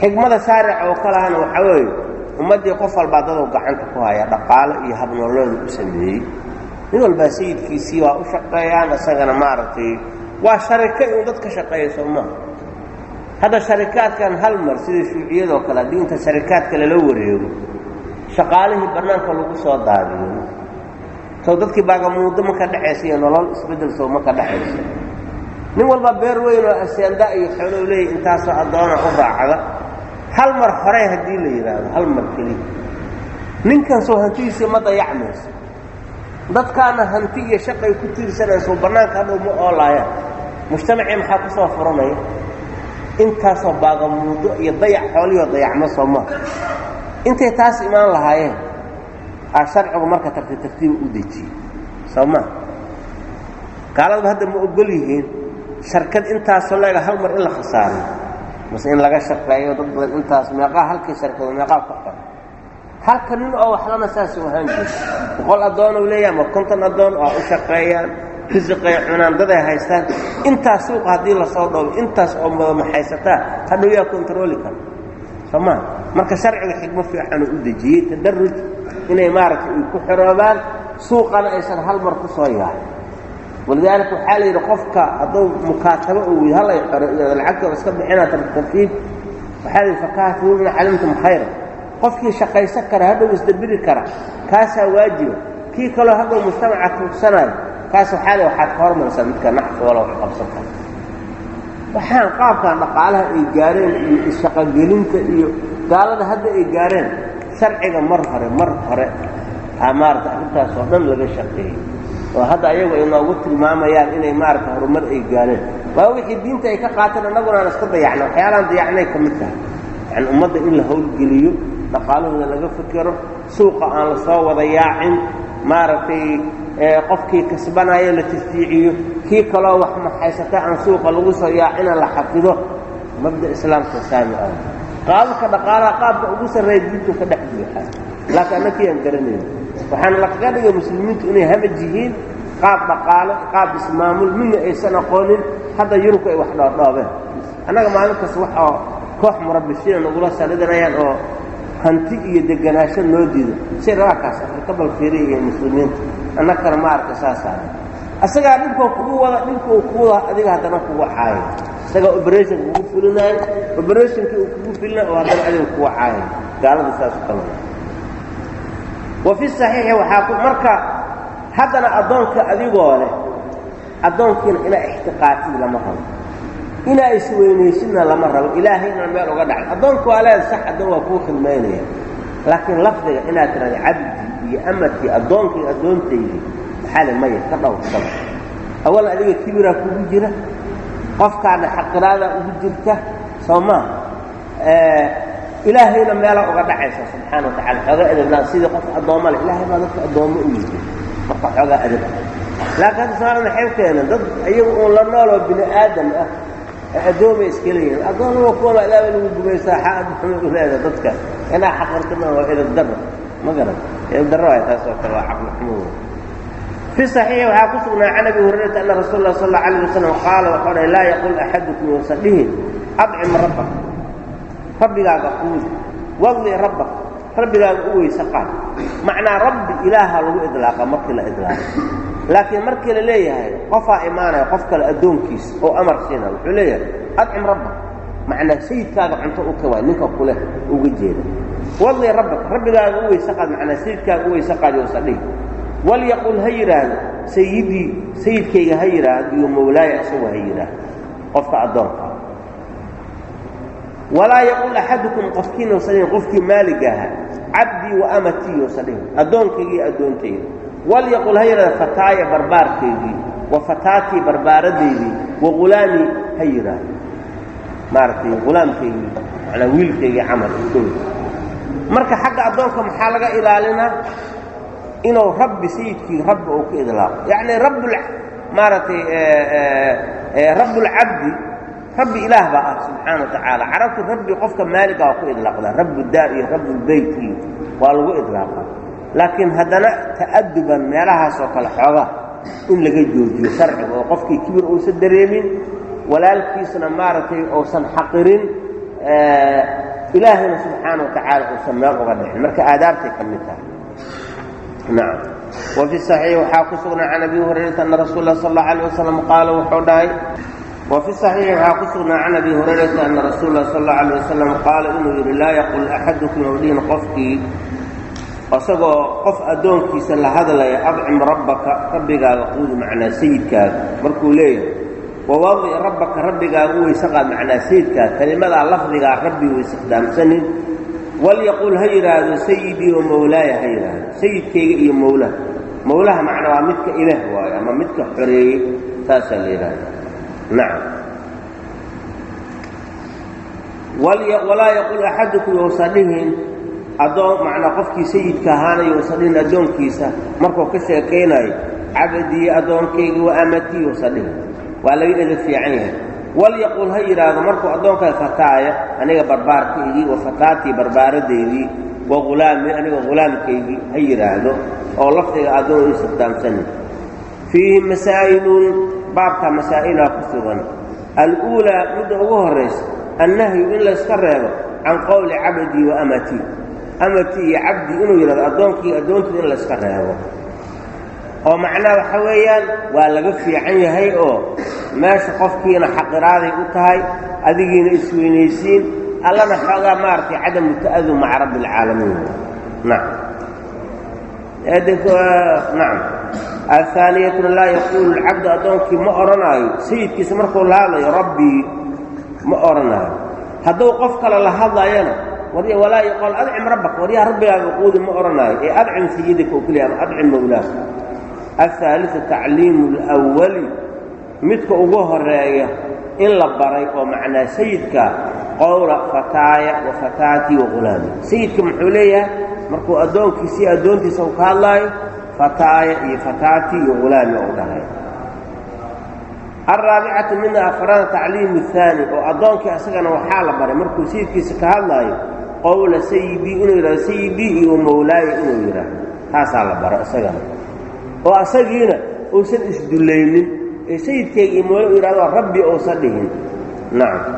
Xigmada shaarica oo kalahana waxaa weeye ummaddii qof walbaa daduu gacanta ku haya dhaqaalo iyo habnoolooda u sameeyey nin walbaa sayidkiisii waa u shaqeeyaan isagana maaragtay waa shariko inuu dad ka shaqeeya hadda sharikaadkan hal mar sida shuuciyadoo kale haddii inta sharikaadka lala wareego shaqaalihii bannaanka lagu soo daadiyo. Soo dadkii baagamuudo ma ka dhexaysa iyo nolol isbeddel soo ma ka dhexaysa nin walba beer weyn oo aseenda iyo xoolou leeyahy intaasoo addoona u raacda hal mar horey haddii la yidhaahdo hal mar keliya ninkan soo hantidiisii ma dayacmayso dadkaana hanti iyo shaqay ku tiirsanayso bannaanka hadhow ma oolaayaan mujtamacii maxaa ku soo furanaya intaasoo baagamuudo iyo dayac xoolihio dayacmo soo maa intay taas imaan lahaayeen aa sharcigu marka tartiib tartiiba u dejiyey soo maa gaaladaba hadda ma ogol yihiin sharkad intaasoo leega hal mar in la khasaaro. Mase in laga shaqeeyo dad badan intaas meeqaa halkii sharkado meeqaa ka qor halka nin oo waxlana saasuu ahaan jira boqol addoonuu leeyahay ama konton addoon oo u shaqeeyaan risiqay cunaan daday haystaan. Intaas suuqa haddii la soo dhoobo intaas oo madamaxaysataa hadhow yaa kontarooli kara. Soo maa marka sharciga xigmo fiicanuu u dejiyey tadaruj inay maaragtay ay ku xoroobaan suuqana aysan hal mar ku soo yahay walidaalika waxaa la yidhi qofka hadduu mukaatabo uu hallay xoro lacagta iska bixinaa tartiib waxaa la yidhi fakaatibuun in calimtum khayra qofkii shaqaysan kara hadhow isdabiri kara kaasaa waajiba. Kii kaloo hadhow mujtamaca tuugsanayo kaas waxaa le waxaad ka hormaraysaa midka naxfi wala wax qabsan kara. Waxaan qaabkan dhaqaalaha ay gaareen iyo ishaqogelinta iyo gaalada hadda ay gaareen sharciga mar hore mar hore. Aa maarata arrintaas oo dhan laga shaqeeyey. Oo hadda ayagu ay noogu tilmaamayaan inay maarata horumar ay gaareen. Waa wixii diinta ay ka qaateen annaguna aan iska dayacna waxyaalaan dayacnay ka mid tahay yani ummadda in la howlgeliyo dhaqaalahooda laga fikero suuqa aan la soo wada yaacin maaragtay qofkii kasbanaya la tashjiiciyo kii kaloo wax maxaysata aan suuqa lagu soo yaacina la xafido mabda islaamka saami ah. Qaababka dhaqaalaha qaabka ugu sarreeya diintu ka dhex buuxaa laakiin annakii aan garanayno waxaana lakaga dhigay muslimiintu inay hamaj yihiin qaab dhaqaale qaab ismaamul midna aysan aqoonin hadda yurubka ay wax dhoodhoobeen. Annaga maalin kasta wax oo koox murabishiina nagula salidinayaan oo hanti iyo deganaansho noo diido. Si raakaas afrika balfiiriya iyo muslimiinta. Annagkana ma arka saasaa asagaa dhibkoo kugu wada dhibkuu kugu wada adiga haddana kugu caayo isagaa oberation kugu fulinaayo oberationkii uu kugu filinayo oo haddana adiga kugu caayo gaalada saas kala wa fi saxiixi waxaa ku marka haddana addoonka adigoo leh addoonkiina inaa ixtiqaatid lama rabo inaa isweynaysidna lama rabo. Ilaahay inaan meel uga dhacay addoonku waa leeda sax addoon waa kuu khidmaynaya laakiin lafdiga inaad tirahda cabdi iyo amadkii addoonkii addoontaydii maxaa le maya ka dhowrsada awal adiga kibiraa kugu jira qofkaana xaqiraadaa ugu jirta soo maa ilaahayna meelaa uga dhacaysa subxaana wa tacala xoogaa edebnaa sidii qof addoomma le ilaahay baa dadka addoommo u yihi marka xoogaa edeb. Laakiin hadda somaali maxay keeneen dad iyagu uun la nooloo bini aadam ah addoomay iska leeyihin addoon waa kuwa maadaama lagu gumaysaa xaad maxamed u leeda dadka inaa xaqirtama waa edeb darro ma garan edeb darro waay taas oo kale waa caqli xumo fi صaxiixi waxaa ku sugnaa can abi hurayrata ana rasuul lah sal اla alيه wasalam qaala waxau dhahay laa yaqul axadukum yousan dhihin adcim rabbak rabbigaaga quudi wadli rabbak rabbigaaga u weyse qaad macnaa rabbi ilaaha lagu idlaaqa markii la idlaaqa laakiin markii la leeyahay qofaa imaanaya qof kale addoonkiisa oo amar siina wuxuu leeyahay adcim rabbak macnaa sayidkaaga cunto u ka ninka kuleh uga jeeda. Wadli rabbak rabbigaaga u weyse macnaa sayidkaaga u weyse qaad yousan dhihin walyaqul ha yidhaahdo sayidii sayidkayga ha yidhaahdo iyo mawlaaya isagu ha yidhaahdo qofka addoonka. Walaa yaqul axadukum qofkiina usan dhihin qofkii maaliga ahaa cabdii wa amatii usan dhihin addoontayda walyaqul ha yidhahdo fataaya barbaarkaygii wa fataatii barbaaradaydii wa ghulaamii ha yidhaahdo maaragtay ghulaamkaygii macnaa wiilkaygii camal marka xagga addoonka maxaa laga ilaalinaa inuu rabbi sayidkii rabbi uu ka idlaaqo yacni rabb maaragtay rabbulcabdi rabbi ilaah baa ah subxaana wa tacaala carabti rabbi qofka maaliga waa ku idlaaqdaa rabbuddaar iyo rabbulbeyt iyo waa lagu idlaaqaa laakiin haddana ta'aduban meelahaasoo kale xoogaa in laga joojiyo sharciga oo qofkii kibir uusan dareemin walaalkiisna maaragtay uusan xaqirin ilaahayna subxaana wa uusan meel uga dhixin marka aadaabtay ka mid tahay. Nacam wa fi saxiix waxaa ku sugnaa can abi hurayrata ana rasuul sal allau alayh wasalam qaala wuxuu dhahay wa fi saxiixi waxaa ku sugnaa can abi hurayrata ana rasuul sal allau alayh wasalam qaala inuu yidhi laa yaqul axadukum owdhihin qofkii isagoo qof addoonkiisa la hadlaya adcim rabbaka rabbigaaga quudi macnaa sayidkaaga. Markuu leeyahay wawadi rabbaka rabbigaaga u weyse qaad macnaa sayidkaaga kelimadaa lafdigaa rabbi weysekdaamsanin walyaqul ha yidhaahdo sayidii wa mawlaaya ha yidhaahdo sayidkayga iyo mawlaha. Mawlaha macna waa midka ilaah waayo ama midka xoreeyey saasaa la yidhaahda nacam walaa yaqul axadukum yousan dhihin addoon macnaa qofkii sayidka ahaana yousan dhihin addoonkiisa markuu ka sheekaynayo cabadii addoonkayga wa amatii yousan dhihin waa laga eda fiican yahay. Walyaqul ha yidhaahdo markuu addoonkaa fataaya aniga barbaarkaygii wa fataatii barbaaradaydii wa hulaamii aniga hulaamkaygii ha yidhaahdo oo lafdiga addoon istikdaamsanin fiihi masaa'ilun baabka masaa'ilaa ku sugan. Al'uulaa midda ugu horraysa annahyu in layska reebo can qowli cabdii wa amatii amatii iyo cabdii inuu yidhahdo addoonkii addoontii in layska reebo. oo macnaha waxa weeyaan waa laga fiican yahay oo meesha qofkiina xaqiraaday u tahay adigiina isweynaysiin allana xoogaa maaragtay cadamu ta'adum maca rabbi alcaalamiin nacam nacam ahaaniyatuna laa yaquulu lcabdu addoonkii ma odhanaayo sayidkiisa markuu la hadlayo rabbii ma odhanaayo hadduu qof kale la hadlayana walaa yaqool adcim rabbaka waryaa rabbigaaga quudi ma odhanaayo ee adcim sayidika oo keliya ama adcim mawlaaka ahaaliu tacliimu alwali midka ugu horreeya in la baray oo macnaa sayidka qowla fataaya wa fataatii wa qulaami sayidka muxuu leeyahay markuu addoonkiisii addoontiisa u ka hadlaayo fataaya iyo fataatii iyo qulaami u dhahay. Mina afraada tacliimu haani oo addoonkii asagana waxaa la baray markuu sayidkiisa ka hadlaayo qowla sayidii inuu yidhahdo sayidii iyo mawlaaya inuu yidhaahdo taasaa la baro isagana. Oo asagiina uusan isdullaynin. Ee sayidkayga iyo mawla u yidhahdo rabbi uusan dhihin. Nacam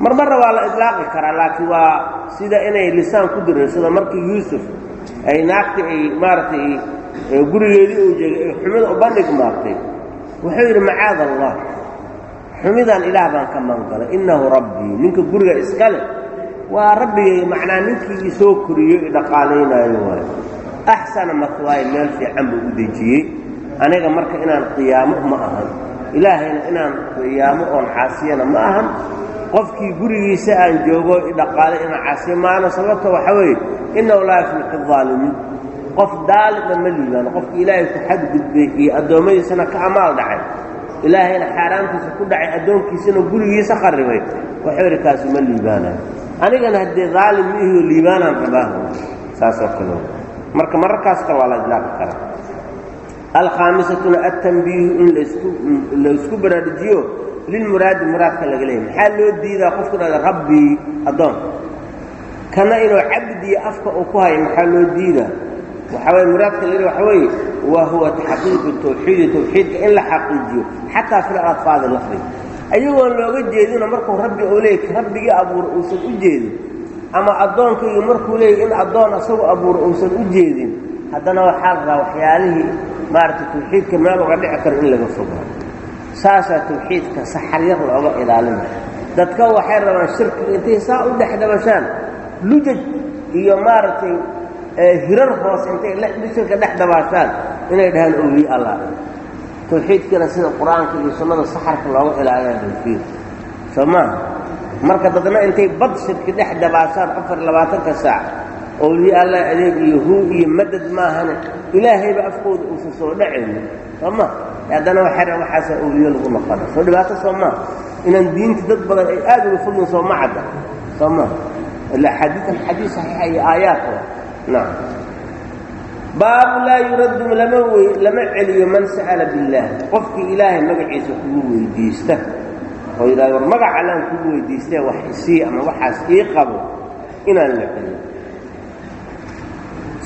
mar waa la idlaaqi karaa laakiin waa sida inay lisaan ku dirirsado markii yuusuf ay naagtii ay maaragtay gurigeedii uu jeegay ay xumida u bandhig maartay. Wuxuu yidhi macaada allah. Xumidaan ilaah baan ka maangalay innahu rabbii ninka guriga iskale waa rabbigay macnaa ninkii isoo koriyo i dhaqaalaynaayo waay axsana matwaayo meel fiican buu u dejiyey. Aniga marka inaan qiyaamo ma ahan. Ilaahayna inaan qiyaamo oon caasiyana ma ahan. Qofkii gurigiisa aan joogo i dhaqaalay inaan caasiyo maana sababta waxa weeye innahu laa yuflixu aalimiin qof daalima ma liibaano. Qofkii ilaahay ku xadgudbay iyo addoommadiisana ka amaal dhacay. Ilaahayna xaaraantiisa ku dhacay addoonkiisana gurigiisa qarribay kaasu ma liibaanayo anigana haddee daalim ma ihioo liibaanaan rabaaho saasoo kale. Marka mararkaas kale waa la idlaaqi karaa. Alkhaamisatuna altanbiihu in lasku laysku baraarujiyo lilmuraadi muraadka laga leeyay maxaa loo diidaa? Qofku dhahda rabbii addoon. Kana inuu cabdiyo afka uu ku hayo maxaa loo diidaa? Waxaa waye muraadka laga waxa weeye wa huwa taxqiiqu tawxiidi tawxiidka in la xaqiijiyo. Xataa fil alfaadi lafdiga ayagoon looga jeedino markuu rabbi uu leeyay rabbigii abuura uusan u jeedin. Ama addoonkaygu markuu leeyay in addoon asagu abuura uusan u jeedin. Haddana waxaa rabaa waxyaalihii maaragtay tawxiidka meel uga dhici karo in laga fogaa saasaa tawxiidka saxaryar looga ilaalina dadka waxay rabaan shirkiga intay saa u dhex dabashaan lujaj iyo maaragtay hirar hoos intay shirka dhex dabaashaan inay dhahaan owliye allah tawxiidkiina sida qur'aanka iyo sunnada saxarka looga ilaalina tawxiid. Soo marka dadna intay bad shirki dhex dabaashaan afar labaatanka saac owliye allah adeeg iyo huu iyo madad maahane ilaahayba afkooda uusan soo dhacaynin. Soo haddana waxay waxaasa owliye lagu noqona soo dhibaato soo inaan diinta dad badan ay aad uga fogin soo ma cadda? Ila xadiian xadiis saxiixa iyo aayaat nacam baabu laa yuraddu lama wey lama celiyo man sa'ala billaah qofkii ilaahay magaciisa kugu weydiista. Oo yidhahdo war magac allaan kugu weydiistee wax isii ama waxaas ii qabo inaan la celiyo.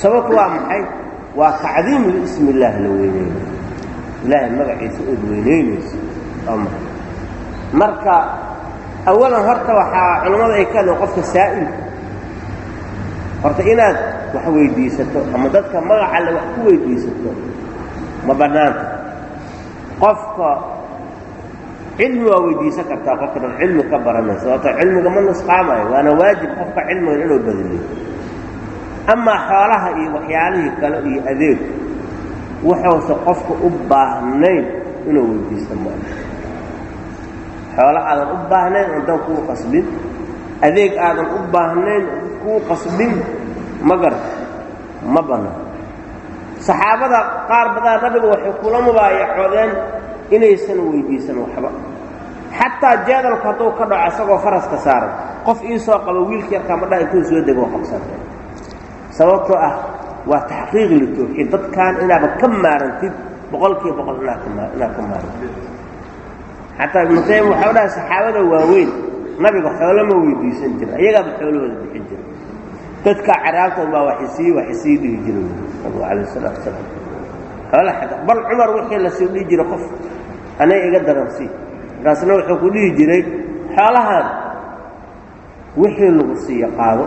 Sababtu waa maxay? Waa tacdiimu liismi illaah la weyneynayo ilaahay magaciisa ood weyneynayso waa maxay? Marka awalan horta waxaa culammada ay ka hadleen qofka saa'ilka horta inaad wax weydiisato ama dadka magac alle wax ku weydiisato ma bannaanta. Qofka cilmi waa weydiisan kartaa qofka dhan cilmi ka baranay sababto cilmiga ma nusqaamayo waana waajib qofka cilmigan inuu badiliyo amaa xoolaha iyo waxyaalihii kale iyo adeeg wuxuusa qofka u baahnayn inuu weydiisto maa xoolo aadan u baahnayn oon dan kuu qasbin. Adeeg aadan u baahnayn kuu qasbin ma garta ma bannaan saxaabada qaar badaa nabiga waxay kula mubaayacoodeen inaysan weydiisan waxba. Xataa jeedalku hadduu ka dhaco isagoo faraska saaran qof ii soo qabo wiilka yarkaa madhaa intuu soo dego qabsanta sababtoo ah waa taxqiiq litawxiid dadkan inaaba ka maarantid boqol boqol inaad ka maarantid. Xataa ibnu taymiya waxau dhahay saxaabada waaweyn nabiga xoolo ma weydiisan jira ayagaaba xoolahooda bixin jira dadka caraabtood baa waxisii waxisii dhihi jiray nabigu calayh salaatu wasalaam. Bal cumar wixii la sii dhihi jiray qof anay iga daransii markaasna wuxuu ku dhihi jiray xoolahan wixii lagu siiyo qaado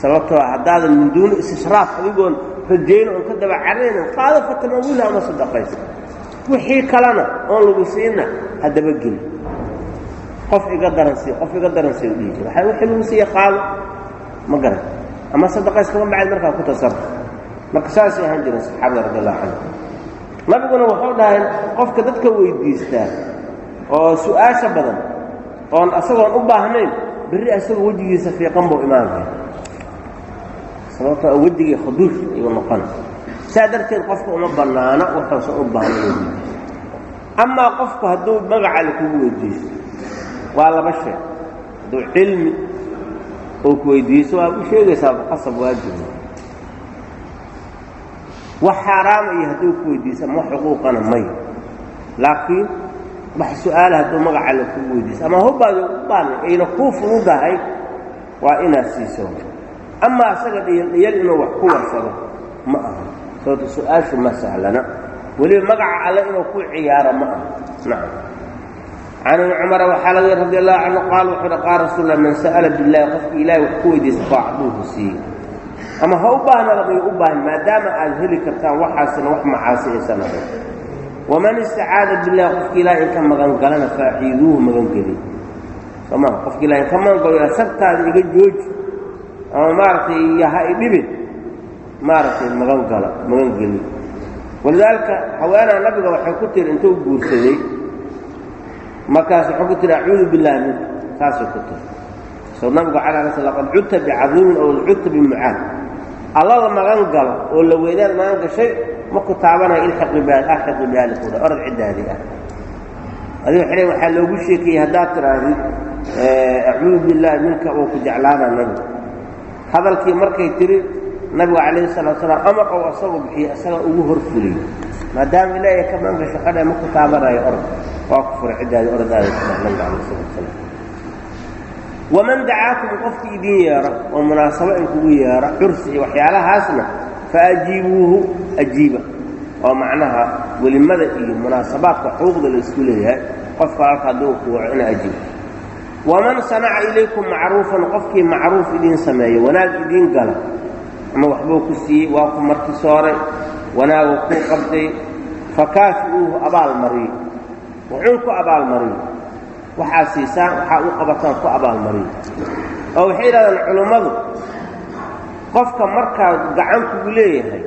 sababtoo haddaadan min duuni adigoon rajayn oon ka daba caraynan qaado fatamawila ama sadaqaysa. Wixii kalena oon lagu siinna haddaba geli. Qof iga daransii qof iga daransii u dhihi jira waxaa wixii lagu siiya qaado ma garan. Ama sadaqays kama bacd markaa ku tasarruf marka saasay ahaan jireen saxaabada radi allahu canhu. Nabiguna wuxuu dhahay qofka dadka weydiistaa oo su'aasha badan oon asagoon u baahnayn berri asagoo wejigiisa fiiqan buu imaanaya sababtoo wejigii khaduush ayuu noqona saa darteed qofka uma bannaano wuxuusan u baahnayn amaa qofku hadduu magacale kugu weydiisto waa laba shay. Hadduu cilmi uu ku weydiiso waa u sheegaysaa qasab waajiba wax xaaraama iyo hadduu ku weydiiso ama wax xuquuqana may. Laakiin wax su'aala hadduu magacale kugu weydiiso ama hubbaad u baana ayna kuu fududahay waa inaad siiso. Amaa asaga dhiyaldhiyal inuu wax ku warsado ma aha. Sababto su'aashu ma sahlana. Weliba magaca alle inuu ku ciyaaro ma aha. Nacam can ibni cumara waxaa laga radi allahu canhu qaal wuxuu uhi qaal rasuul lah man sa'ala billahi qofki ilaahay wax ku weydiisa faacduuhu siiye ama ha u baahnada may u baahan maadaama aad heli kartaan waxaasina wax macaasi aysan ahayn waman istacaada billahi qofki ilahay inka magangalana faaciiduuhu magangeli sooma qofki ilahay inka magangalo sabtaada iga jooji ama maaragtay iyo ha i dhibin maaragtay magangala magangeli walidaalika haweenaa nabiga waxay ku tiri intuu guursaday markaas wuxuu ku tiri acuudu billahi minka. Saasay ku tiri. Soo nabigu cala ala sl laqad cudta bicadiimin ow cudta bimucaad. Alla la magan galo oo la weynaad magan gashay maku taabanaya ilxiqi bihaalikuda orod ciddaadii ah. Adiga xidhan waxaa loogu sheekayey haddaad tidhaahdid acuudu billaahi minka oo ku jeclaana nabiga hadalkii markay tiri nabigu calayhi salatu salaam amar ou asagu bixiye asaga ugu hor fuliyey maadaama ilaahay ka magan gasho qadha maku taabanayo orod waa ku furay salaam waman dacaakum qofkii idin yeedho oo munaasabo in kugu yeedho cursi waxyaalahaasna fa ajiibuuhu ajiiba. Oo macnaha welimada iyo munaasabaadka xuquuqda la isku leeyahay qofka halka hadduu kuwaco ina ajiibo. Waman sanaca ilaykum macruufan qofkii macruuf idiin sameeyo wanaag idiin gala ama waxbuu ku siiyey waa ku marti sooray wanaaguu kuu qabtay fakaafi'uuhu abaalmariyo wuxuu ku abaalmariyo waxaad siisaan waxaa u qabataan ku abaalmariyo oo waxay yidhahdaan culummadu qofka markaad gacan kugu leeyahay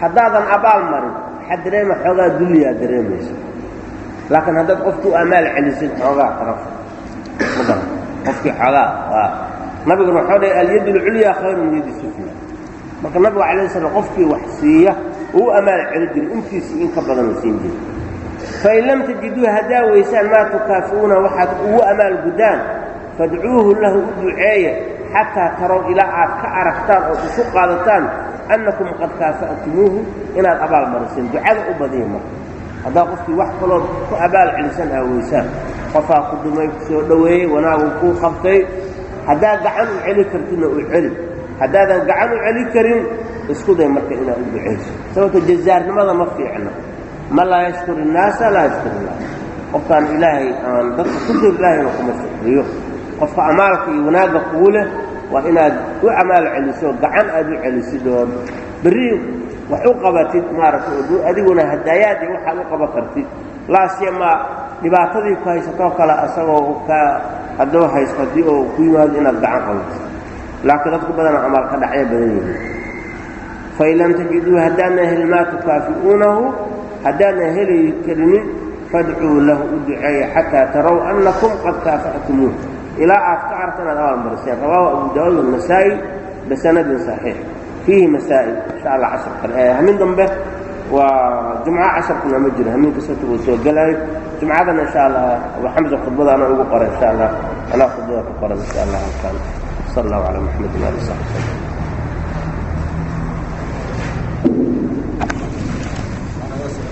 haddaadan abaal marin waxaad dareema xoogaa dulliyaa dareemaysa laakiin haddaad qofku amaal celisid xoogaa taraf madan qofkii xoogaa waa nabiguna waxau dhahay alyad alculyaa khayru min yadi sufla marka nabigu calayh slam qofkii wax siiya uu u amaal celi jiray intiisii in ka badan u siin jiray fain lam tajiduu haddaa weysaan maa tukaafi'uuna waxaad ugu amaal guddaan fadcuuhu lahu u duceeya xataa tarow ilaa aad ka aragtaan oo isu qaadataan annakum qad kaafa'tumuuhu inaad abaal mariseen ducada u badiya marka haddaa qofkii wax kalood ku abaal celisan aa weysaan qofaa ku dumay ku soo dhoweeyey wanaagu kuu qabtay haddaad gacan u celi kartidna u celi haddaadan gacan u celi karin isku day marka inaad u ducayso sababto jazaarnimada ma fiicna man laa yashkur innaasa laa yashkur illah qofkaan ilaahay aan dadka ku dir ilaahayna kuma shukriyo. Qofka amaalka iyo wanaagga kugu leh waa inaad u amaal celiso gacan aad u celisid oo berri wax u qabatid maaragtay adiguna hadaayaad iyo waxaad u qaban kartid. Laasyamaa dhibaatadii ku haysatoo kale asagoo ka hadduu haysto haddii oo ku yimaado inaad gacan qabato. Laakiin dadku badana amaal ka dhacya badan yihiin. Fain lam tajiduu haddaadna heli maa tukaafi'uunahu haddaana heli karinin fadcuu lahu u duceeya xataa tarow annakum qad kaafaxtumuuh ilaa aad ka cartan aad abaanmariseen rawaahu abu daawuud walnasaa'i bisanadin saxiix. Fiihi masaa'il insha alla cashar kale hamin dambe waa jumco casharkuna ma jiro. Hamiinka sotob uu soo gelaayo jumcadana insha allah abu xamsa khudbadaana ugu qora insha allah anaa khudbada ku qoran insha allah halkan sal allahu calaa muxamad waali saxbi sallam